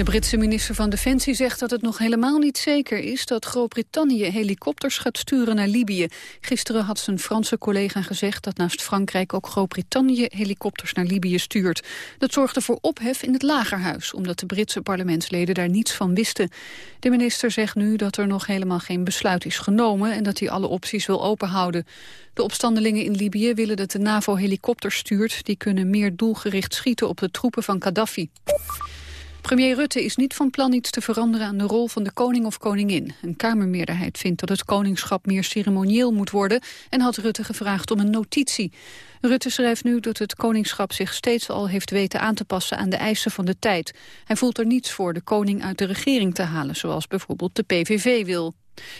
De Britse minister van Defensie zegt dat het nog helemaal niet zeker is dat Groot-Brittannië helikopters gaat sturen naar Libië. Gisteren had zijn Franse collega gezegd dat naast Frankrijk ook Groot-Brittannië helikopters naar Libië stuurt. Dat zorgde voor ophef in het lagerhuis, omdat de Britse parlementsleden daar niets van wisten. De minister zegt nu dat er nog helemaal geen besluit is genomen en dat hij alle opties wil openhouden. De opstandelingen in Libië willen dat de NAVO helikopters stuurt. Die kunnen meer doelgericht schieten op de troepen van Gaddafi. Premier Rutte is niet van plan iets te veranderen aan de rol van de koning of koningin. Een kamermeerderheid vindt dat het koningschap meer ceremonieel moet worden... en had Rutte gevraagd om een notitie. Rutte schrijft nu dat het koningschap zich steeds al heeft weten aan te passen aan de eisen van de tijd. Hij voelt er niets voor de koning uit de regering te halen, zoals bijvoorbeeld de PVV wil.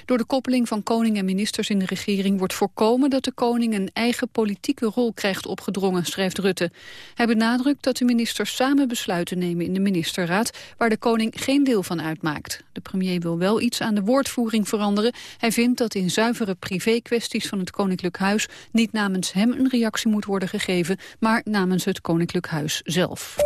Door de koppeling van koning en ministers in de regering wordt voorkomen dat de koning een eigen politieke rol krijgt opgedrongen, schrijft Rutte. Hij benadrukt dat de ministers samen besluiten nemen in de ministerraad, waar de koning geen deel van uitmaakt. De premier wil wel iets aan de woordvoering veranderen. Hij vindt dat in zuivere privé-kwesties van het koninklijk huis niet namens hem een reactie moet worden gegeven, maar namens het koninklijk huis zelf.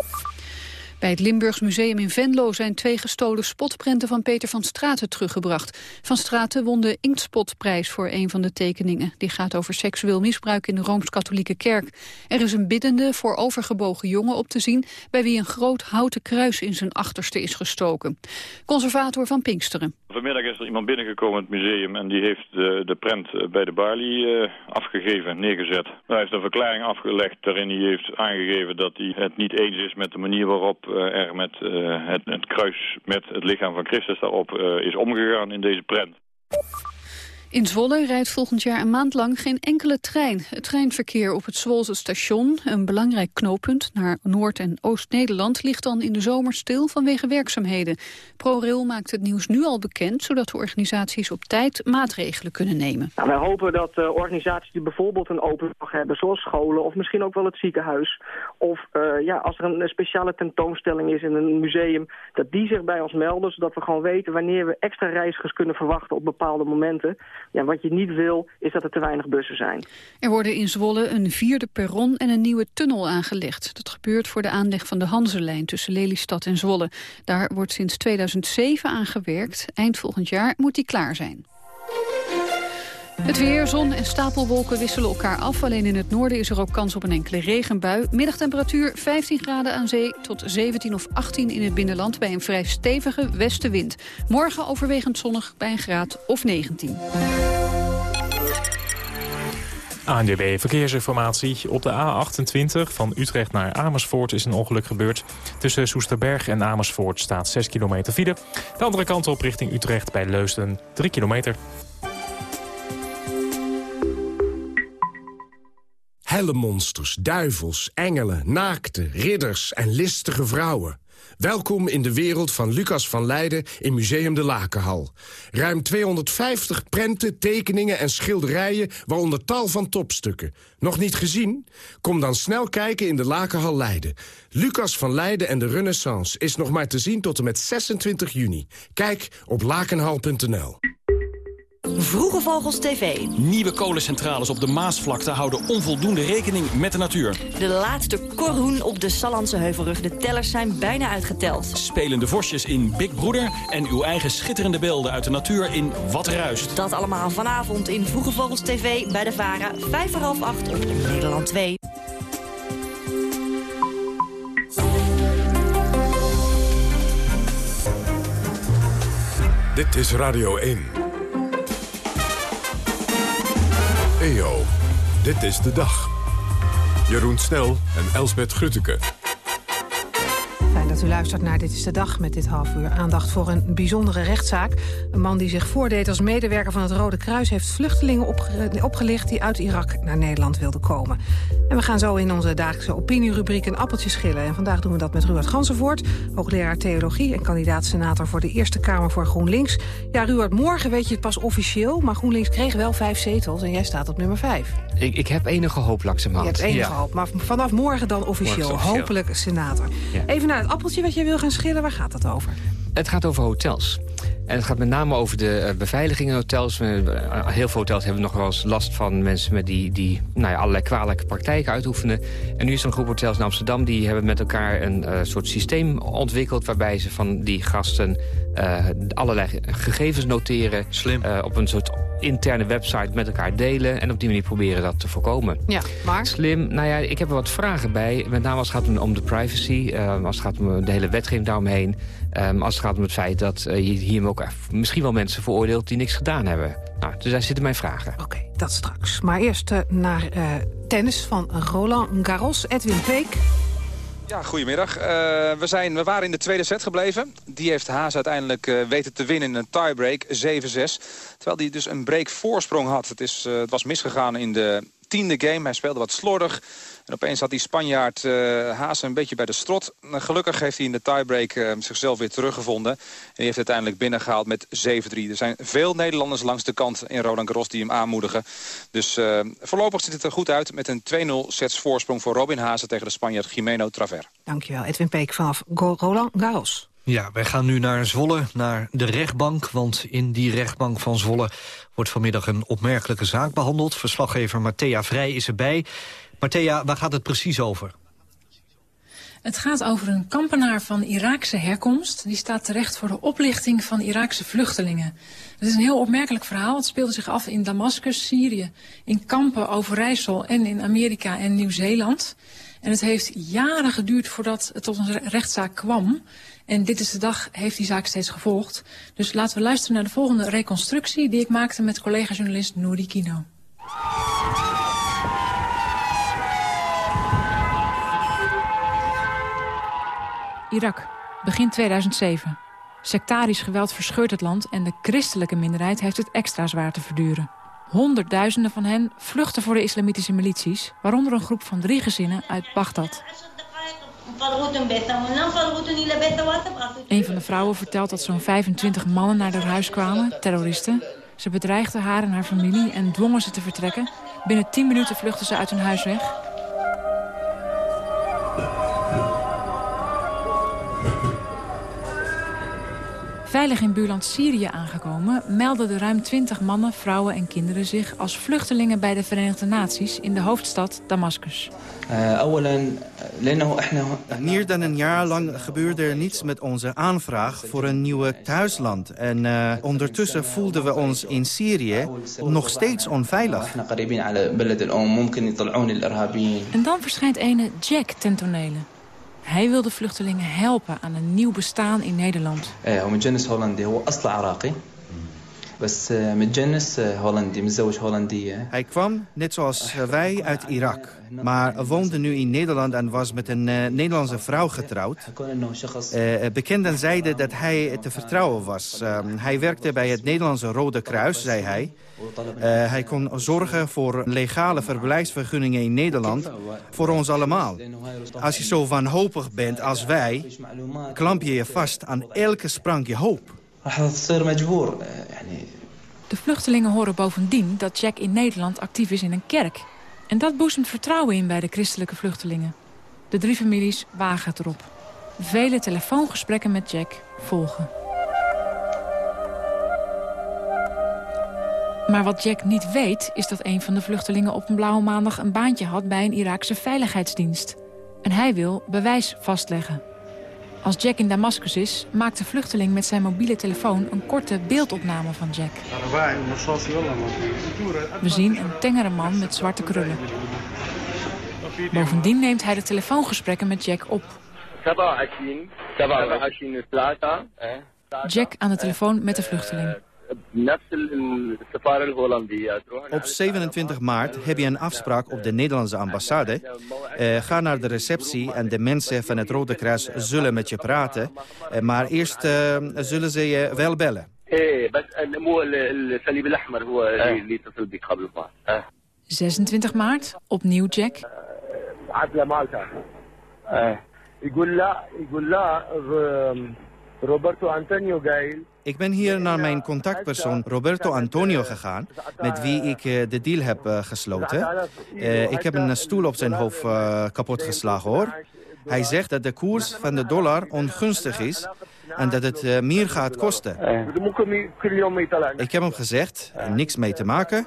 Bij het Limburgs Museum in Venlo zijn twee gestolen spotprenten van Peter van Straten teruggebracht. Van Straten won de Inktspotprijs voor een van de tekeningen. Die gaat over seksueel misbruik in de Rooms-Katholieke Kerk. Er is een biddende voor overgebogen jongen op te zien... bij wie een groot houten kruis in zijn achterste is gestoken. Conservator van Pinksteren. Vanmiddag is er iemand binnengekomen in het museum... en die heeft de, de prent eh, bij de balie uh, afgegeven, neergezet. Hij heeft een verklaring afgelegd waarin hij heeft aangegeven... dat hij het niet eens is met de manier waarop er met het, het, kruis met het lichaam van Christus daarop is omgegaan in deze prent. In Zwolle rijdt volgend jaar een maand lang geen enkele trein. Het treinverkeer op het Zwolse station, een belangrijk knooppunt naar Noord- en Oost-Nederland, ligt dan in de zomer stil vanwege werkzaamheden. ProRail maakt het nieuws nu al bekend, zodat de organisaties op tijd maatregelen kunnen nemen. Nou, wij hopen dat uh, organisaties die bijvoorbeeld een open dag hebben, zoals scholen of misschien ook wel het ziekenhuis, of uh, ja, als er een speciale tentoonstelling is in een museum, dat die zich bij ons melden, zodat we gewoon weten wanneer we extra reizigers kunnen verwachten op bepaalde momenten. Ja, wat je niet wil, is dat er te weinig bussen zijn. Er worden in Zwolle een vierde perron en een nieuwe tunnel aangelegd. Dat gebeurt voor de aanleg van de Hanselijn tussen Lelystad en Zwolle. Daar wordt sinds 2007 aan gewerkt. Eind volgend jaar moet die klaar zijn. Het weer, zon en stapelwolken wisselen elkaar af. Alleen in het noorden is er ook kans op een enkele regenbui. Middagtemperatuur 15 graden aan zee tot 17 of 18 in het binnenland... bij een vrij stevige westenwind. Morgen overwegend zonnig bij een graad of 19. ANDB Verkeersinformatie. Op de A28 van Utrecht naar Amersfoort is een ongeluk gebeurd. Tussen Soesterberg en Amersfoort staat 6 kilometer file. De andere kant op richting Utrecht bij Leusden 3 kilometer. Hellemonsters, duivels, engelen, naakte, ridders en listige vrouwen. Welkom in de wereld van Lucas van Leiden in Museum de Lakenhal. Ruim 250 prenten, tekeningen en schilderijen, waaronder tal van topstukken. Nog niet gezien? Kom dan snel kijken in de Lakenhal Leiden. Lucas van Leiden en de Renaissance is nog maar te zien tot en met 26 juni. Kijk op lakenhal.nl. Vroege Vogels TV. Nieuwe kolencentrales op de Maasvlakte houden onvoldoende rekening met de natuur. De laatste korhoen op de Sallandse Heuvelrug. De tellers zijn bijna uitgeteld. Spelende vosjes in Big Broeder en uw eigen schitterende beelden uit de natuur in Wat Ruist. Dat allemaal vanavond in Vroege Vogels TV bij de VARA. Vijf voor half acht op Nederland 2. Dit is Radio 1. EO, dit is de dag. Jeroen Snel en Elsbet Grutteke. U luistert naar Dit is de Dag met dit half uur aandacht voor een bijzondere rechtszaak. Een man die zich voordeed als medewerker van het Rode Kruis... heeft vluchtelingen opge opgelicht die uit Irak naar Nederland wilden komen. En we gaan zo in onze dagelijkse opinierubriek een appeltje schillen. En vandaag doen we dat met Ruud Gansenvoort, hoogleraar theologie... en kandidaat-senator voor de Eerste Kamer voor GroenLinks. Ja, Ruud, morgen weet je het pas officieel... maar GroenLinks kreeg wel vijf zetels en jij staat op nummer vijf. Ik, ik heb enige hoop langzamerhand. Je hebt enige hoop, maar vanaf morgen dan officieel. officieel. Hopelijk senator. Ja. Even naar het appeltje wat jij wil gaan schillen, waar gaat het over? Het gaat over hotels. En het gaat met name over de uh, beveiliging in hotels. heel veel hotels hebben nog wel eens last van mensen met die, die nou ja, allerlei kwalijke praktijken uitoefenen. En nu is er een groep hotels in Amsterdam die hebben met elkaar een soort systeem ontwikkeld... waarbij ze van die gasten allerlei gegevens noteren. Slim. op een soort interne website met elkaar delen... en op die manier proberen dat te voorkomen. Ja, maar? Slim, nou ja, ik heb er wat vragen bij. Met name als het gaat om de privacy, uh, als het gaat om de hele wetgeving daaromheen... Um, als het gaat om het feit dat uh, je hier ook misschien wel mensen veroordeelt... die niks gedaan hebben. Nou, dus daar zitten mijn vragen. Oké, dat straks. Maar eerst uh, naar tennis van Roland Garros, Edwin Peek... Ja, goedemiddag. Uh, we, zijn, we waren in de tweede set gebleven. Die heeft Haas uiteindelijk uh, weten te winnen in een tiebreak, 7-6. Terwijl hij dus een break voorsprong had. Het, is, uh, het was misgegaan in de tiende game. Hij speelde wat slordig. En opeens had die Spanjaard uh, Haas een beetje bij de strot. Gelukkig heeft hij in de tiebreak uh, zichzelf weer teruggevonden. En hij heeft uiteindelijk binnengehaald met 7-3. Er zijn veel Nederlanders langs de kant in Roland Garros die hem aanmoedigen. Dus uh, voorlopig ziet het er goed uit met een 2-0 sets voorsprong voor Robin Haase tegen de Spanjaard Jimeno Traver. Dankjewel, Edwin Peek vanaf Roland Garros. Ja, wij gaan nu naar Zwolle, naar de rechtbank. Want in die rechtbank van Zwolle wordt vanmiddag een opmerkelijke zaak behandeld. Verslaggever Matthea Vrij is erbij. Marthea, waar gaat het precies over? Het gaat over een kampenaar van Iraakse herkomst. Die staat terecht voor de oplichting van Iraakse vluchtelingen. Het is een heel opmerkelijk verhaal. Het speelde zich af in Damascus, Syrië, in kampen Overijssel en in Amerika en Nieuw-Zeeland. En het heeft jaren geduurd voordat het tot een rechtszaak kwam. En dit is de dag, heeft die zaak steeds gevolgd. Dus laten we luisteren naar de volgende reconstructie die ik maakte met collega-journalist Nouri Kino. Irak, begin 2007. Sectarisch geweld verscheurt het land en de christelijke minderheid heeft het extra zwaar te verduren. Honderdduizenden van hen vluchten voor de islamitische milities, waaronder een groep van drie gezinnen uit Bagdad. Een van de vrouwen vertelt dat zo'n 25 mannen naar haar huis kwamen, terroristen. Ze bedreigden haar en haar familie en dwongen ze te vertrekken. Binnen 10 minuten vluchtten ze uit hun huis weg. Veilig in buurland Syrië aangekomen... melden de ruim 20 mannen, vrouwen en kinderen zich... als vluchtelingen bij de Verenigde Naties in de hoofdstad Damascus. Meer dan een jaar lang gebeurde er niets met onze aanvraag voor een nieuwe thuisland. En uh, ondertussen voelden we ons in Syrië nog steeds onveilig. En dan verschijnt ene Jack ten tonele. Hij wil de vluchtelingen helpen aan een nieuw bestaan in Nederland. Hij kwam, net zoals wij, uit Irak. Maar woonde nu in Nederland en was met een uh, Nederlandse vrouw getrouwd. Uh, bekenden zeiden dat hij te vertrouwen was. Uh, hij werkte bij het Nederlandse Rode Kruis, zei hij. hij kon zorgen voor legale verblijfsvergunningen in Nederland. Voor ons allemaal. Als je zo wanhopig bent als wij... klamp je je vast aan elke sprankje hoop. De vluchtelingen horen bovendien dat Jack in Nederland actief is in een kerk. En dat boezemt vertrouwen in bij de christelijke vluchtelingen. De drie families wagen het erop. Vele telefoongesprekken met Jack volgen. Maar wat Jack niet weet, is dat een van de vluchtelingen op een blauwe maandag een baantje had bij een Iraakse veiligheidsdienst. En hij wil bewijs vastleggen. Als Jack in Damascus is, maakt de vluchteling met zijn mobiele telefoon een korte beeldopname van Jack. We zien een tengere man met zwarte krullen. Bovendien neemt hij de telefoongesprekken met Jack op. Jack aan de telefoon met de vluchteling. Op 27 maart heb je een afspraak op de Nederlandse ambassade. Uh, ga naar de receptie en de mensen van het Rode Kruis zullen met je praten. Uh, maar eerst uh, zullen ze je wel bellen. 26 maart, opnieuw Jack. Roberto Antonio Gail. Ik ben hier naar mijn contactpersoon Roberto Antonio gegaan... met wie ik uh, de deal heb uh, gesloten. Uh, ik heb een stoel op zijn hoofd kapot geslagen, hoor. Hij zegt dat de koers van de dollar ongunstig is... en dat het eh, meer gaat kosten. Ik heb hem gezegd, niks mee te maken.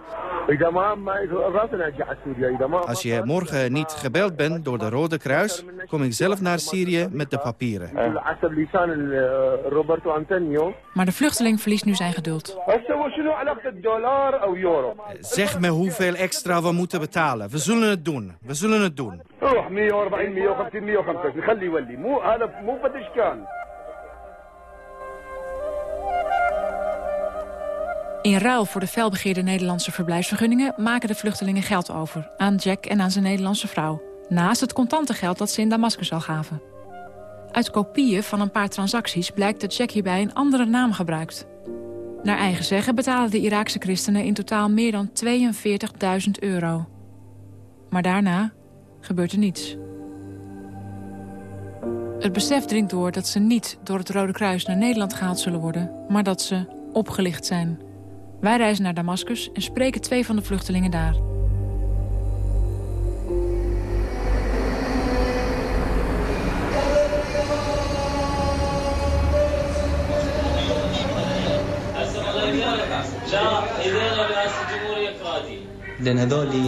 Als je morgen niet gebeld bent door de Rode Kruis, kom ik zelf naar Syrië met de papieren. Maar de vluchteling verliest nu zijn geduld. Zeg me hoeveel extra we moeten betalen. We zullen het doen. We zullen het doen. In ruil voor de felbegeerde Nederlandse verblijfsvergunningen... maken de vluchtelingen geld over aan Jack en aan zijn Nederlandse vrouw. Naast het contante geld dat ze in Damascus al gaven. Uit kopieën van een paar transacties blijkt dat Jack hierbij een andere naam gebruikt. Naar eigen zeggen betalen de Iraakse christenen in totaal meer dan 42.000 euro. Maar daarna gebeurt er niets. Het besef dringt door dat ze niet door het Rode Kruis naar Nederland gehaald zullen worden... maar dat ze opgelicht zijn. Wij reizen naar Damascus en spreken twee van de vluchtelingen daar.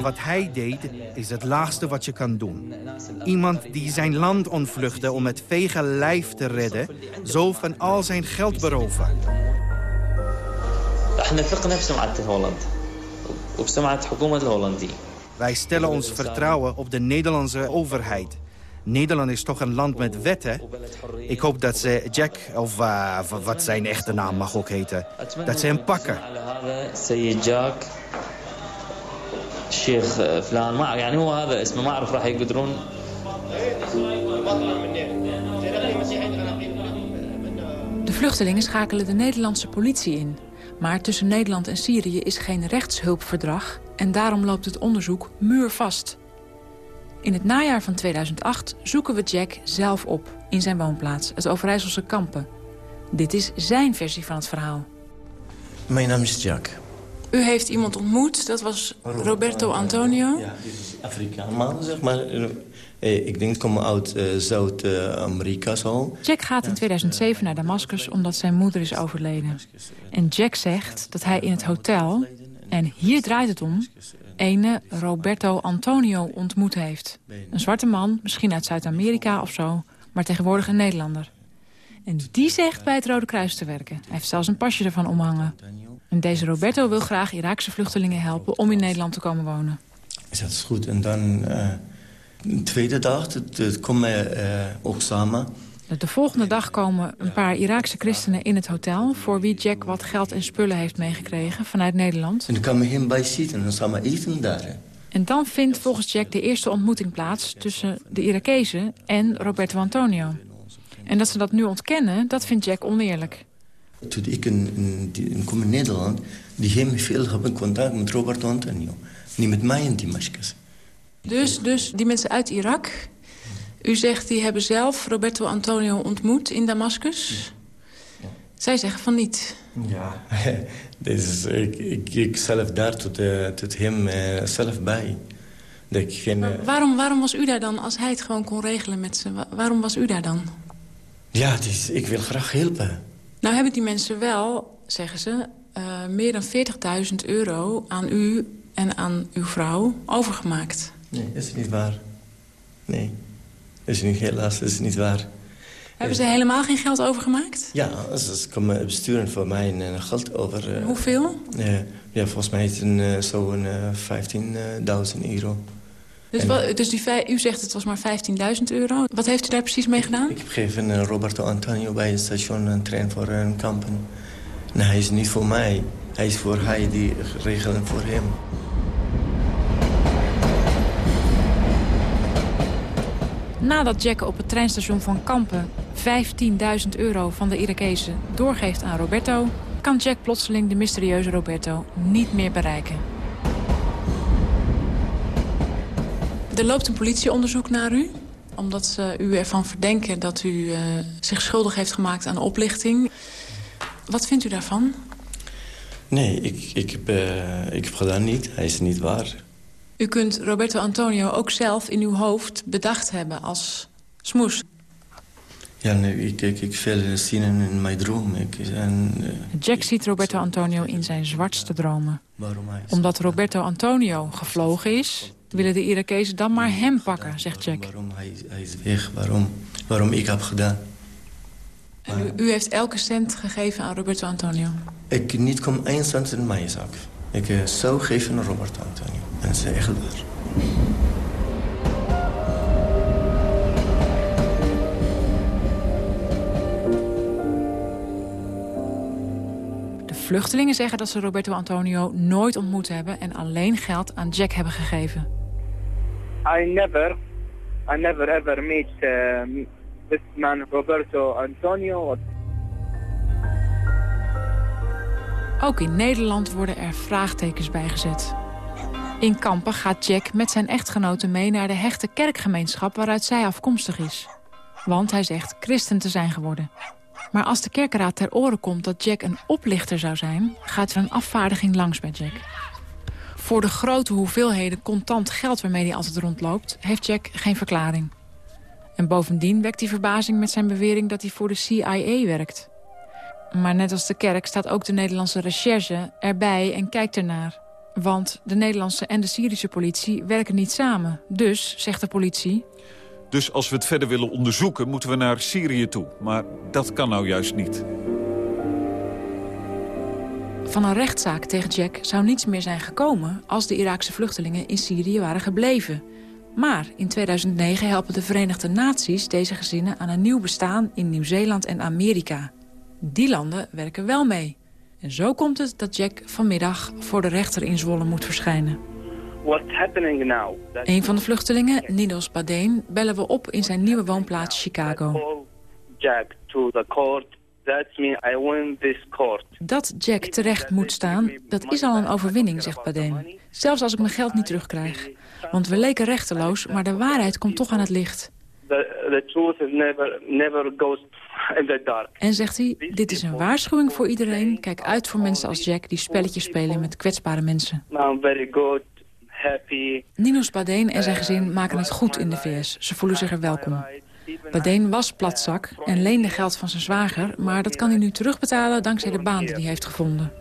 Wat hij deed, is het laagste wat je kan doen. Iemand die zijn land ontvluchtte om het vege lijf te redden... zo van al zijn geld beroven. Wij stellen ons vertrouwen op de Nederlandse overheid. Nederland is toch een land met wetten. Ik hoop dat ze Jack, of uh, wat zijn echte naam mag ook heten... dat ze hem pakken. الشيخ فلان ما يعني هو هذا اسمه ما اعرف راح يقدرون De vluchtelingen schakelen de Nederlandse politie in. Maar tussen Nederland en Syrië is geen rechtshulpverdrag... en daarom loopt het onderzoek muurvast. In het najaar van 2008 zoeken we Jack zelf op in zijn woonplaats, het Overijsselse Kampen. Dit is zijn versie van het verhaal. Mijn naam is Jack. U heeft iemand ontmoet, dat was Roberto Antonio. Ja, dit is Afrikaan man, zeg maar. Eh, ik denk, kom uit uh, Zuid-Amerika zo. Jack gaat in 2007 naar Damascus omdat zijn moeder is overleden. En Jack zegt dat hij in het hotel, en hier draait het om... ene Roberto Antonio ontmoet heeft. Een zwarte man, misschien uit Zuid-Amerika of zo... maar tegenwoordig een Nederlander. En die zegt bij het Rode Kruis te werken. Hij heeft zelfs een pasje ervan omhangen. En deze Roberto wil graag Iraakse vluchtelingen helpen om in Nederland te komen wonen. Dat is goed. En dan uh, de tweede dag komen we uh, ook samen. De volgende dag komen een paar Iraakse christenen in het hotel... voor wie Jack wat geld en spullen heeft meegekregen vanuit Nederland. En dan kan we hem bij zitten en samen eten daar. En dan vindt volgens Jack de eerste ontmoeting plaats... tussen de Irakezen en Roberto Antonio. En dat ze dat nu ontkennen, dat vindt Jack oneerlijk. Toen ik in, in, in, kom in Nederland, die hebben veel hebben contact met Roberto Antonio. Niet met mij in Damascus. Dus, dus die mensen uit Irak, u zegt die hebben zelf Roberto Antonio ontmoet in Damascus? Ja. Zij zeggen van niet. Ja, dus ik, ik, ik zelf daar tot, uh, tot hem uh, zelf bij. Dat ik geen, uh... waarom, waarom was u daar dan, als hij het gewoon kon regelen met ze? Waarom was u daar dan? Ja, dus ik wil graag helpen. Nou hebben die mensen wel, zeggen ze, meer dan 40.000 euro aan u en aan uw vrouw overgemaakt. Nee, is niet waar. Nee, is niet, helaas, is niet waar. Hebben ze helemaal geen geld overgemaakt? Ja, ze komen besturen voor mij een geld over. Uh, Hoeveel? Uh, ja, volgens mij is het uh, zo'n 15.000 euro. Dus, wat, dus die, u zegt het was maar 15.000 euro. Wat heeft u daar precies mee gedaan? Ik heb gegeven Roberto Antonio bij het station een trein voor een kampen. En hij is niet voor mij. Hij is voor hij die regelen voor hem. Nadat Jack op het treinstation van Kampen 15.000 euro van de Irakezen doorgeeft aan Roberto... kan Jack plotseling de mysterieuze Roberto niet meer bereiken. Er loopt een politieonderzoek naar u omdat ze u ervan verdenken dat u uh, zich schuldig heeft gemaakt aan oplichting. Wat vindt u daarvan? Nee, ik, ik, heb, uh, ik heb gedaan niet. Hij is niet waar. U kunt Roberto Antonio ook zelf in uw hoofd bedacht hebben als smoes. Ja, nee, ik kijk ik veel zinnen in mijn droom. Ik, en, uh, Jack ziet Roberto Antonio in zijn zwartste dromen. Omdat Roberto Antonio gevlogen is, willen de Irakezen dan maar hem pakken, zegt Jack. Waarom hij, hij is weg, waarom, waarom ik heb gedaan. En u, u, heeft elke cent gegeven aan Roberto Antonio? Ik niet kom één cent in mijn zak. Ik uh, zou geven aan Roberto Antonio. Dat is echt waar. Vluchtelingen zeggen dat ze Roberto Antonio nooit ontmoet hebben... en alleen geld aan Jack hebben gegeven. I never, I never ever meet uh, this man Roberto Antonio. Ook in Nederland worden er vraagtekens bijgezet. In Kampen gaat Jack met zijn echtgenote mee naar de hechte kerkgemeenschap waaruit zij afkomstig is. Want hij zegt christen te zijn geworden. Maar als de kerkenraad ter oren komt dat Jack een oplichter zou zijn... gaat er een afvaardiging langs bij Jack. Voor de grote hoeveelheden contant geld waarmee hij altijd rondloopt... heeft Jack geen verklaring. En bovendien wekt hij verbazing met zijn bewering dat hij voor de CIA werkt. Maar net als de kerk staat ook de Nederlandse recherche erbij en kijkt ernaar. Want de Nederlandse en de Syrische politie werken niet samen. Dus, zegt de politie... Dus als we het verder willen onderzoeken, moeten we naar Syrië toe. Maar dat kan nou juist niet. Van een rechtszaak tegen Jack zou niets meer zijn gekomen... als de Iraakse vluchtelingen in Syrië waren gebleven. Maar in 2009 helpen de Verenigde Naties deze gezinnen aan een nieuw bestaan... in Nieuw-Zeeland en Amerika. Die landen werken wel mee. En zo komt het dat Jack vanmiddag voor de rechter in Zwolle moet verschijnen. What's happening now? Een van de vluchtelingen, Nidos Badeen, bellen we op in zijn nieuwe woonplaats Chicago. Jack to the court. That means I win this court. Dat Jack terecht moet staan, dat is al een overwinning, zegt Badeen. Zelfs als ik mijn geld niet terugkrijg. Want we leken rechteloos, maar de waarheid komt toch aan het licht. The, truth is never, never goes in the dark. En zegt hij, dit is een waarschuwing voor iedereen. Kijk uit voor mensen als Jack die spelletjes spelen met kwetsbare mensen. I'm very good happy. Nino Spadeen en zijn gezin maken het goed in de VS. Ze voelen zich er welkom. Badeen was platzak en leende geld van zijn zwager... maar dat kan hij nu terugbetalen dankzij de baan die hij heeft gevonden.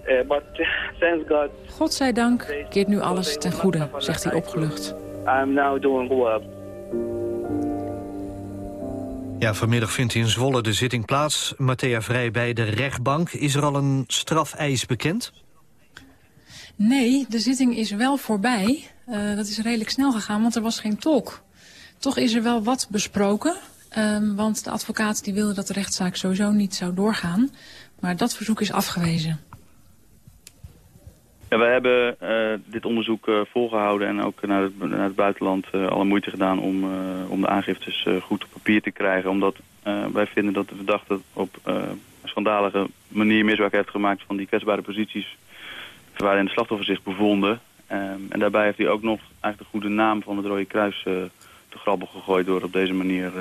God dank keert nu alles ten goede, zegt hij opgelucht. I'm now doing well. Ja, vanmiddag vindt in Zwolle de zitting plaats. Matthea Vrij bij de rechtbank. Is er al een strafeis bekend? Nee, de zitting is wel voorbij. Uh, dat is redelijk snel gegaan, want er was geen tolk. Toch is er wel wat besproken. Um, want de advocaat die wilde dat de rechtszaak sowieso niet zou doorgaan. Maar dat verzoek is afgewezen. Ja, wij hebben uh, dit onderzoek uh, volgehouden en ook naar het, naar het buitenland alle moeite gedaan om, om de aangiftes goed op papier te krijgen. Omdat wij vinden dat de verdachte op schandalige manier misbruik heeft gemaakt van die kwetsbare posities waarin de slachtoffers zich bevonden. Um, en daarbij heeft hij ook nog eigenlijk de goede naam van het Rode Kruis te grabbel gegooid... door op deze manier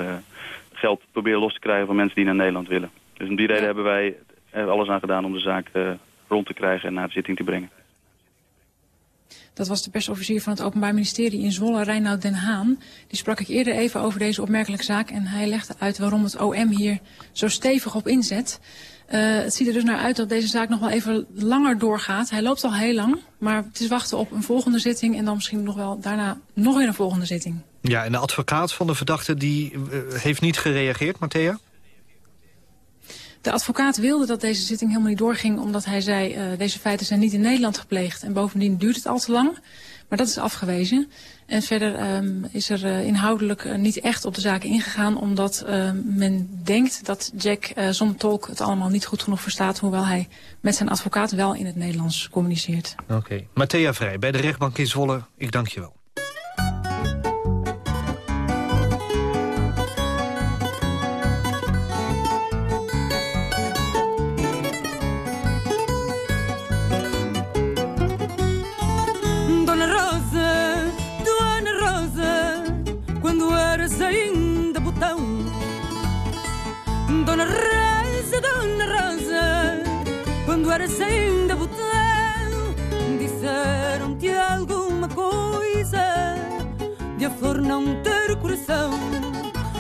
geld proberen los te krijgen van mensen die naar Nederland willen. Dus om die reden hebben wij er alles aan gedaan om de zaak rond te krijgen en naar de zitting te brengen. Dat was de persofficier van het Openbaar Ministerie in Zwolle, Reinoud Den Haan. Die sprak ik eerder even over deze opmerkelijke zaak. En hij legde uit waarom het OM hier zo stevig op inzet. Uh, het ziet er dus naar uit dat deze zaak nog wel even langer doorgaat. Hij loopt al heel lang, maar het is wachten op een volgende zitting... en dan misschien nog wel daarna nog weer een volgende zitting. Ja, en de advocaat van de verdachte die uh, heeft niet gereageerd, Matthea? De advocaat wilde dat deze zitting helemaal niet doorging... omdat hij zei, uh, deze feiten zijn niet in Nederland gepleegd... en bovendien duurt het al te lang. Maar dat is afgewezen. En verder um, is er uh, inhoudelijk uh, niet echt op de zaken ingegaan... omdat uh, men denkt dat Jack zonder tolk het allemaal niet goed genoeg verstaat... hoewel hij met zijn advocaat wel in het Nederlands communiceert. Oké. Okay. Matthea Vrij, bij de rechtbank in Zwolle, ik dank je wel. Flor não ter coração.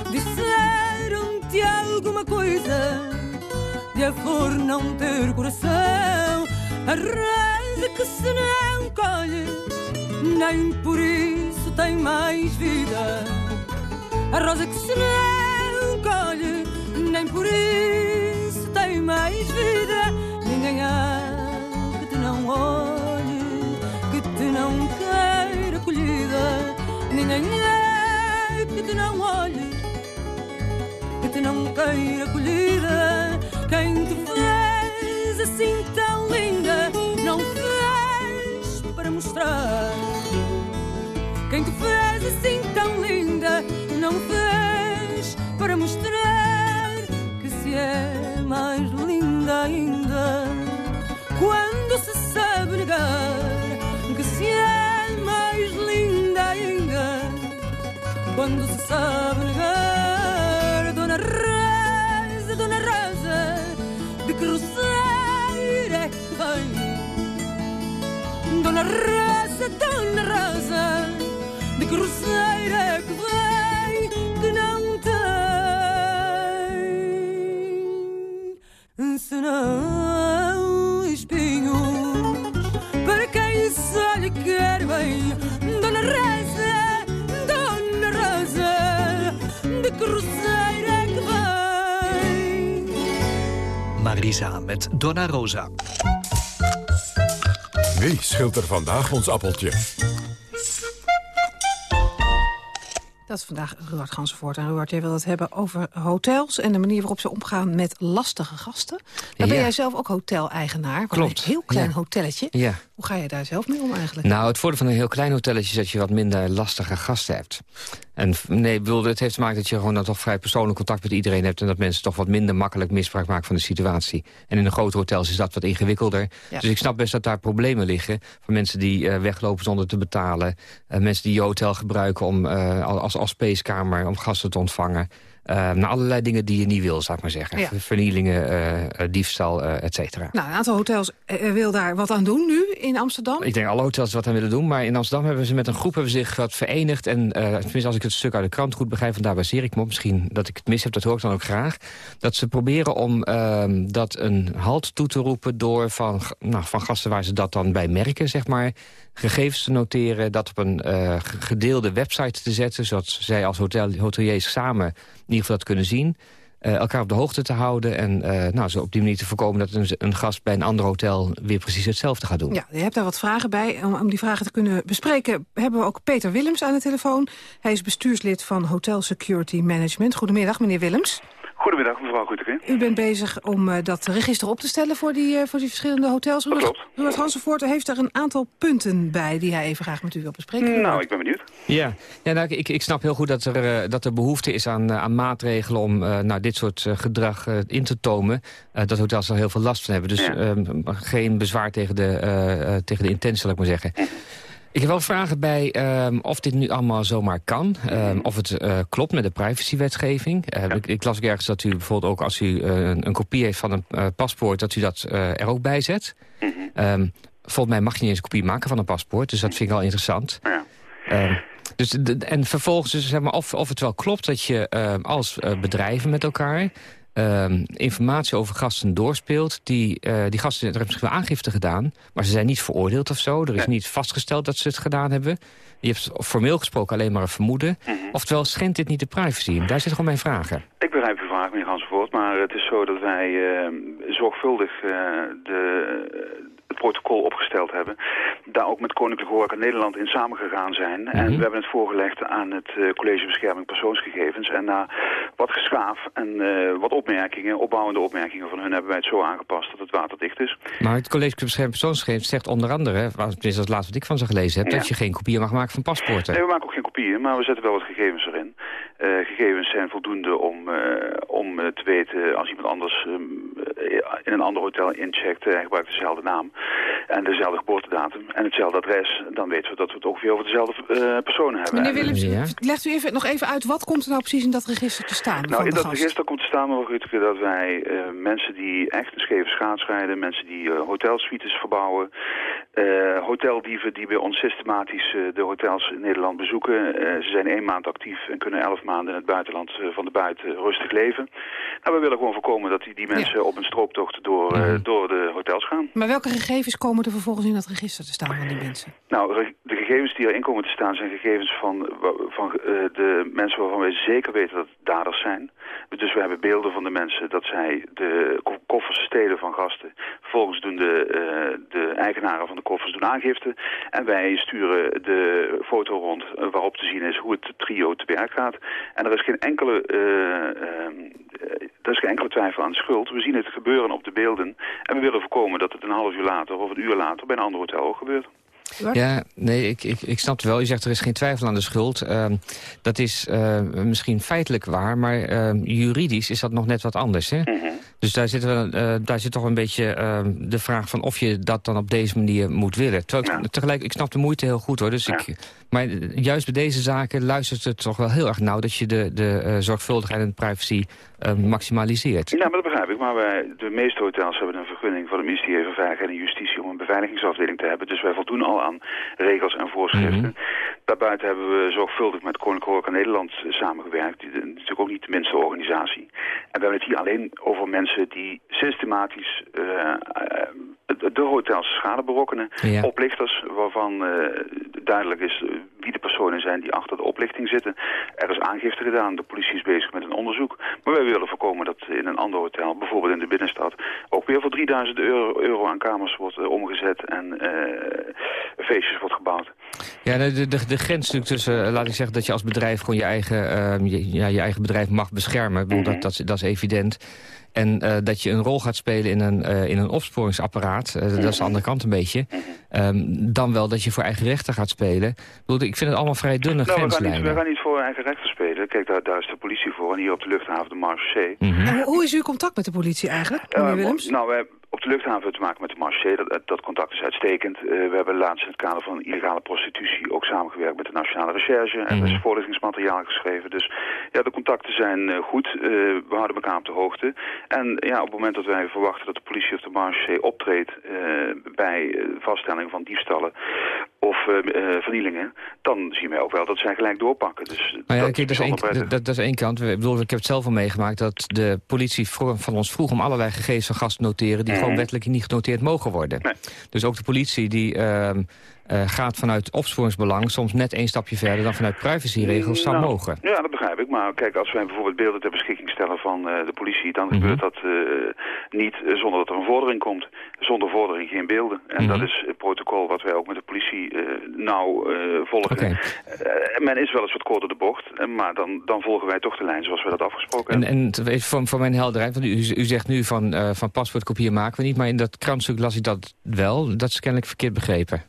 Disseram de alguma coisa de a flor não ter coração. A rosa que se não colhe, nem por isso tem mais vida. A rosa que se não colhe, nem por isso tem mais vida. Ninguém há que te não olhe, que te não queira. Ninguém há que te não olhe, que te não queira colhida. Quem te fez assim tão linda, não fez para mostrar. Quem te fez assim tão linda, não fez para mostrar que se é mais linda ainda. Negar, Dona Rosa, Dona Rosa, de roceira é que vem? Rosa, Dona Rosa, Marisa met Donna Rosa. Wie schilt er vandaag ons appeltje? Vandaag Ruud Gansenvoort. En Ruud, jij wil het hebben over hotels... en de manier waarop ze omgaan met lastige gasten. Dan ben jij zelf ook hoteleigenaar. Klopt. Een heel klein Ja. hotelletje. Ja. Hoe ga je daar zelf mee om eigenlijk? Nou, het voordeel van een heel klein hotelletje is dat je wat minder lastige gasten hebt. En nee, bedoel, het heeft te maken dat je gewoon dan toch vrij persoonlijk contact met iedereen hebt... en dat mensen toch wat minder makkelijk misbruik maken van de situatie. En in de grote hotels is dat wat ingewikkelder. Ja. Dus ik snap best dat daar problemen liggen... van mensen die eh, weglopen zonder te betalen. eh, mensen die je hotel gebruiken om, eh, als, als spacekamer om gasten te ontvangen. Eh nou, allerlei dingen die je niet wil, zou ik maar zeggen. Ja. Vernielingen, eh, eh, diefstal, eh, et cetera. Nou, een aantal hotels wil daar wat aan doen nu in Amsterdam. Ik denk alle hotels wat aan willen doen. Maar in Amsterdam hebben ze met een groep hebben zich wat verenigd. En tenminste, als ik het stuk uit de krant goed begrijp... van daar baseer ik me op. Misschien dat ik het mis heb, dat hoor ik dan ook graag. Dat ze proberen om ehm, dat een halt toe te roepen... door van, nou, van gasten waar ze dat dan bij merken, zeg maar... gegevens te noteren, dat op een eh, gedeelde website te zetten... zodat zij als hotel, hoteliers samen in ieder geval dat kunnen zien... eh, elkaar op de hoogte te houden en eh, nou, zo op die manier te voorkomen... dat een, een gast bij een ander hotel weer precies hetzelfde gaat doen. Ja, je hebt daar wat vragen bij. Om, om die vragen te kunnen bespreken hebben we ook Peter Willems aan de telefoon. Hij is bestuurslid van Hotel Security Management. Goedemiddag, meneer Willems. Goedemiddag, mevrouw Goedeke. U bent bezig om eh, dat register op te stellen voor die, eh, voor die verschillende hotels. Dat klopt. Ruud Gansenvoort heeft er een aantal punten bij die hij even graag met u wil bespreken. Nou, ik ben benieuwd. Ja, ja nou, ik, ik snap heel goed dat er, eh, dat er behoefte is aan, aan maatregelen... om eh, nou, dit soort gedrag in te tomen. Eh, dat hotels er heel veel last van hebben. Dus ehm, geen bezwaar tegen de, eh, eh, tegen de intentie, zal ik maar zeggen. Ik heb wel vragen bij ehm, of dit nu allemaal zomaar kan. Ehm, of het eh, klopt met de privacywetgeving. Eh, ik, ik las ergens dat u bijvoorbeeld ook als u eh, een, een kopie heeft van een paspoort... dat u dat er ook bij zet. Ehm, volgens mij mag je niet eens een kopie maken van een paspoort. Dus dat vind ik wel interessant. Ehm, dus de- en vervolgens dus, zeg maar, of, of het wel klopt dat je als bedrijven met elkaar... ehm, informatie over gasten doorspeelt. Die, eh, die gasten er hebben misschien wel aangifte gedaan... maar ze zijn niet veroordeeld of zo. Er is niet vastgesteld dat ze het gedaan hebben. Je hebt formeel gesproken alleen maar een vermoeden. Oftewel, schendt dit niet de privacy? Daar zit gewoon mijn vragen. Ik begrijp uw vraag, meneer Gansenvoort, maar het is zo dat wij eh, zorgvuldig eh, de, protocol opgesteld hebben. Daar ook met Koninklijke Horeca Nederland in samengegaan zijn. En we hebben het voorgelegd aan het eh, College Bescherming Persoonsgegevens. En na wat geschaaf en eh, wat opmerkingen, opbouwende opmerkingen van hun, hebben wij het zo aangepast dat het waterdicht is. Maar het College Bescherming Persoonsgegevens zegt onder andere... tenminste dat is het laatste wat ik van ze gelezen heb... Ja. dat je geen kopieën mag maken van paspoorten. Nee, we maken ook geen kopieën, maar we zetten wel wat gegevens erin. Eh, gegevens zijn voldoende om, eh, om te weten als iemand anders ehm, eh, in een ander hotel incheckt en gebruikt dezelfde naam en dezelfde geboortedatum en hetzelfde adres, dan weten we dat we het ongeveer over dezelfde eh, personen hebben. Meneer En- Willems, legt u even, nog even uit, wat komt er nou precies in dat register te staan Nou, van in de dat gast? register komt te staan, mevrouw Rutke, dat wij eh, mensen die echt een scheve schaats rijden, mensen die eh, hotelsuites verbouwen, Uh, hoteldieven die bij ons systematisch uh, de hotels in Nederland bezoeken. Uh, ze zijn één maand actief en kunnen elf maanden in het buitenland van de buiten rustig leven. Nou, we willen gewoon voorkomen dat die, die mensen op een strooptocht door, Mhm. door de hotels gaan. Maar welke gegevens komen er vervolgens in dat register te staan van die mensen? Nou, de gegevens die erin komen te staan zijn gegevens van, van de mensen waarvan wij zeker weten dat het daders zijn. Dus we hebben beelden van de mensen dat zij de koffers stelen van gasten. Vervolgens doen de, de eigenaren van de koffers doen aangifte. En wij sturen de foto rond waarop te zien is hoe het trio te werk gaat. En er is geen enkele, er is geen enkele twijfel aan de schuld. We zien het gebeuren op de beelden. En we willen voorkomen dat het een half uur later of een uur later bij een ander hotel gebeurt. Ja, nee, ik, ik, ik snap het wel. Je zegt er is geen twijfel aan de schuld. Uh, dat is uh, misschien feitelijk waar, maar uh, juridisch is dat nog net wat anders. Hè? Mm -hmm. Dus daar zit, wel, daar zit toch een beetje de vraag van of je dat dan op deze manier moet willen. Terwijl ik, tegelijk, ik snap de moeite heel goed hoor. Dus ja. ik, maar juist bij deze zaken luistert het toch wel heel erg nauw... dat je de, de zorgvuldigheid en de privacy maximaliseert. Ja, maar dat begrijp ik. Maar wij, de meeste hotels hebben een vergunning van het ministerie van Veiligheid en Justitie... om een beveiligingsafdeling te hebben. Dus wij voldoen al aan regels en voorschriften. Mm -hmm. Daarbuiten hebben we zorgvuldig met Koninklijke Horeca Nederland samengewerkt. Die, natuurlijk ook niet de minste organisatie. En we hebben het hier alleen over mensen die systematisch uh, uh, de hotels schade berokkenen. Ja. Oplichters waarvan uh, duidelijk is wie de personen zijn die achter de oplichting zitten. Er is aangifte gedaan, de politie is bezig met een onderzoek. Maar wij willen voorkomen dat in een ander hotel, bijvoorbeeld in de binnenstad... ook weer voor 3000 euro, euro aan kamers wordt omgezet en feestjes wordt gebouwd. Ja, de, de, de grens natuurlijk tussen, laat ik zeggen, dat je als bedrijf gewoon je eigen, je, ja, je eigen bedrijf mag beschermen. Ik bedoel, mm -hmm. dat, dat, dat is evident. En uh, dat je een rol gaat spelen in een, uh, in een opsporingsapparaat, uh, dat is de andere kant een beetje. Um, dan wel dat je voor eigen rechten gaat spelen. Ik, bedoel, ik vind het allemaal vrij dunne nou, grenslijnen. We gaan, niet, we gaan niet voor eigen rechten spelen. Kijk, daar, daar is de politie voor. En hier op de luchthaven de mm -hmm. hoe, hoe is uw contact met de politie eigenlijk, meneer Willems? Nou, wij op de luchthaven te maken met de Marche. Dat, dat contact is uitstekend. Uh, we hebben laatst in het kader van illegale prostitutie ook samengewerkt met de Nationale Recherche. En Mhm. er is voorlichtingsmateriaal geschreven. Dus ja, de contacten zijn uh, goed. Uh, we houden elkaar op de hoogte. En ja, op het moment dat wij verwachten dat de politie of de Marche optreedt bij vaststelling van diefstallen of vernielingen, dan zien wij ook wel dat zij gelijk doorpakken. Dus maar ja, dat, kijk, dat, is één, dat, dat is één kant. Ik bedoel, ik heb het zelf al meegemaakt dat de politie van ons vroeg om allerlei gegevens van gasten te noteren die gewoon wettelijk niet genoteerd mogen worden. Nee. Dus ook de politie die uh, uh, gaat vanuit opsporingsbelang soms net één stapje verder dan vanuit privacyregels zou nou, mogen. Ja, dat begrijp ik. Maar kijk, als wij bijvoorbeeld beelden ter beschikking stellen van uh, de politie, dan Mhm. mm -hmm. gebeurt dat niet zonder dat er een vordering komt. Zonder vordering geen beelden. En Mhm. mm -hmm. dat is het protocol wat wij ook met de politie nauw volgen. Okay. men is wel eens wat kort door de bocht, maar dan, dan volgen wij toch de lijn zoals we dat afgesproken en, hebben. En voor, voor mijn helderheid, want u, u zegt nu van, van paspoortkopieën maken we niet, maar in dat krantstuk las ik dat wel. Dat is kennelijk verkeerd begrepen.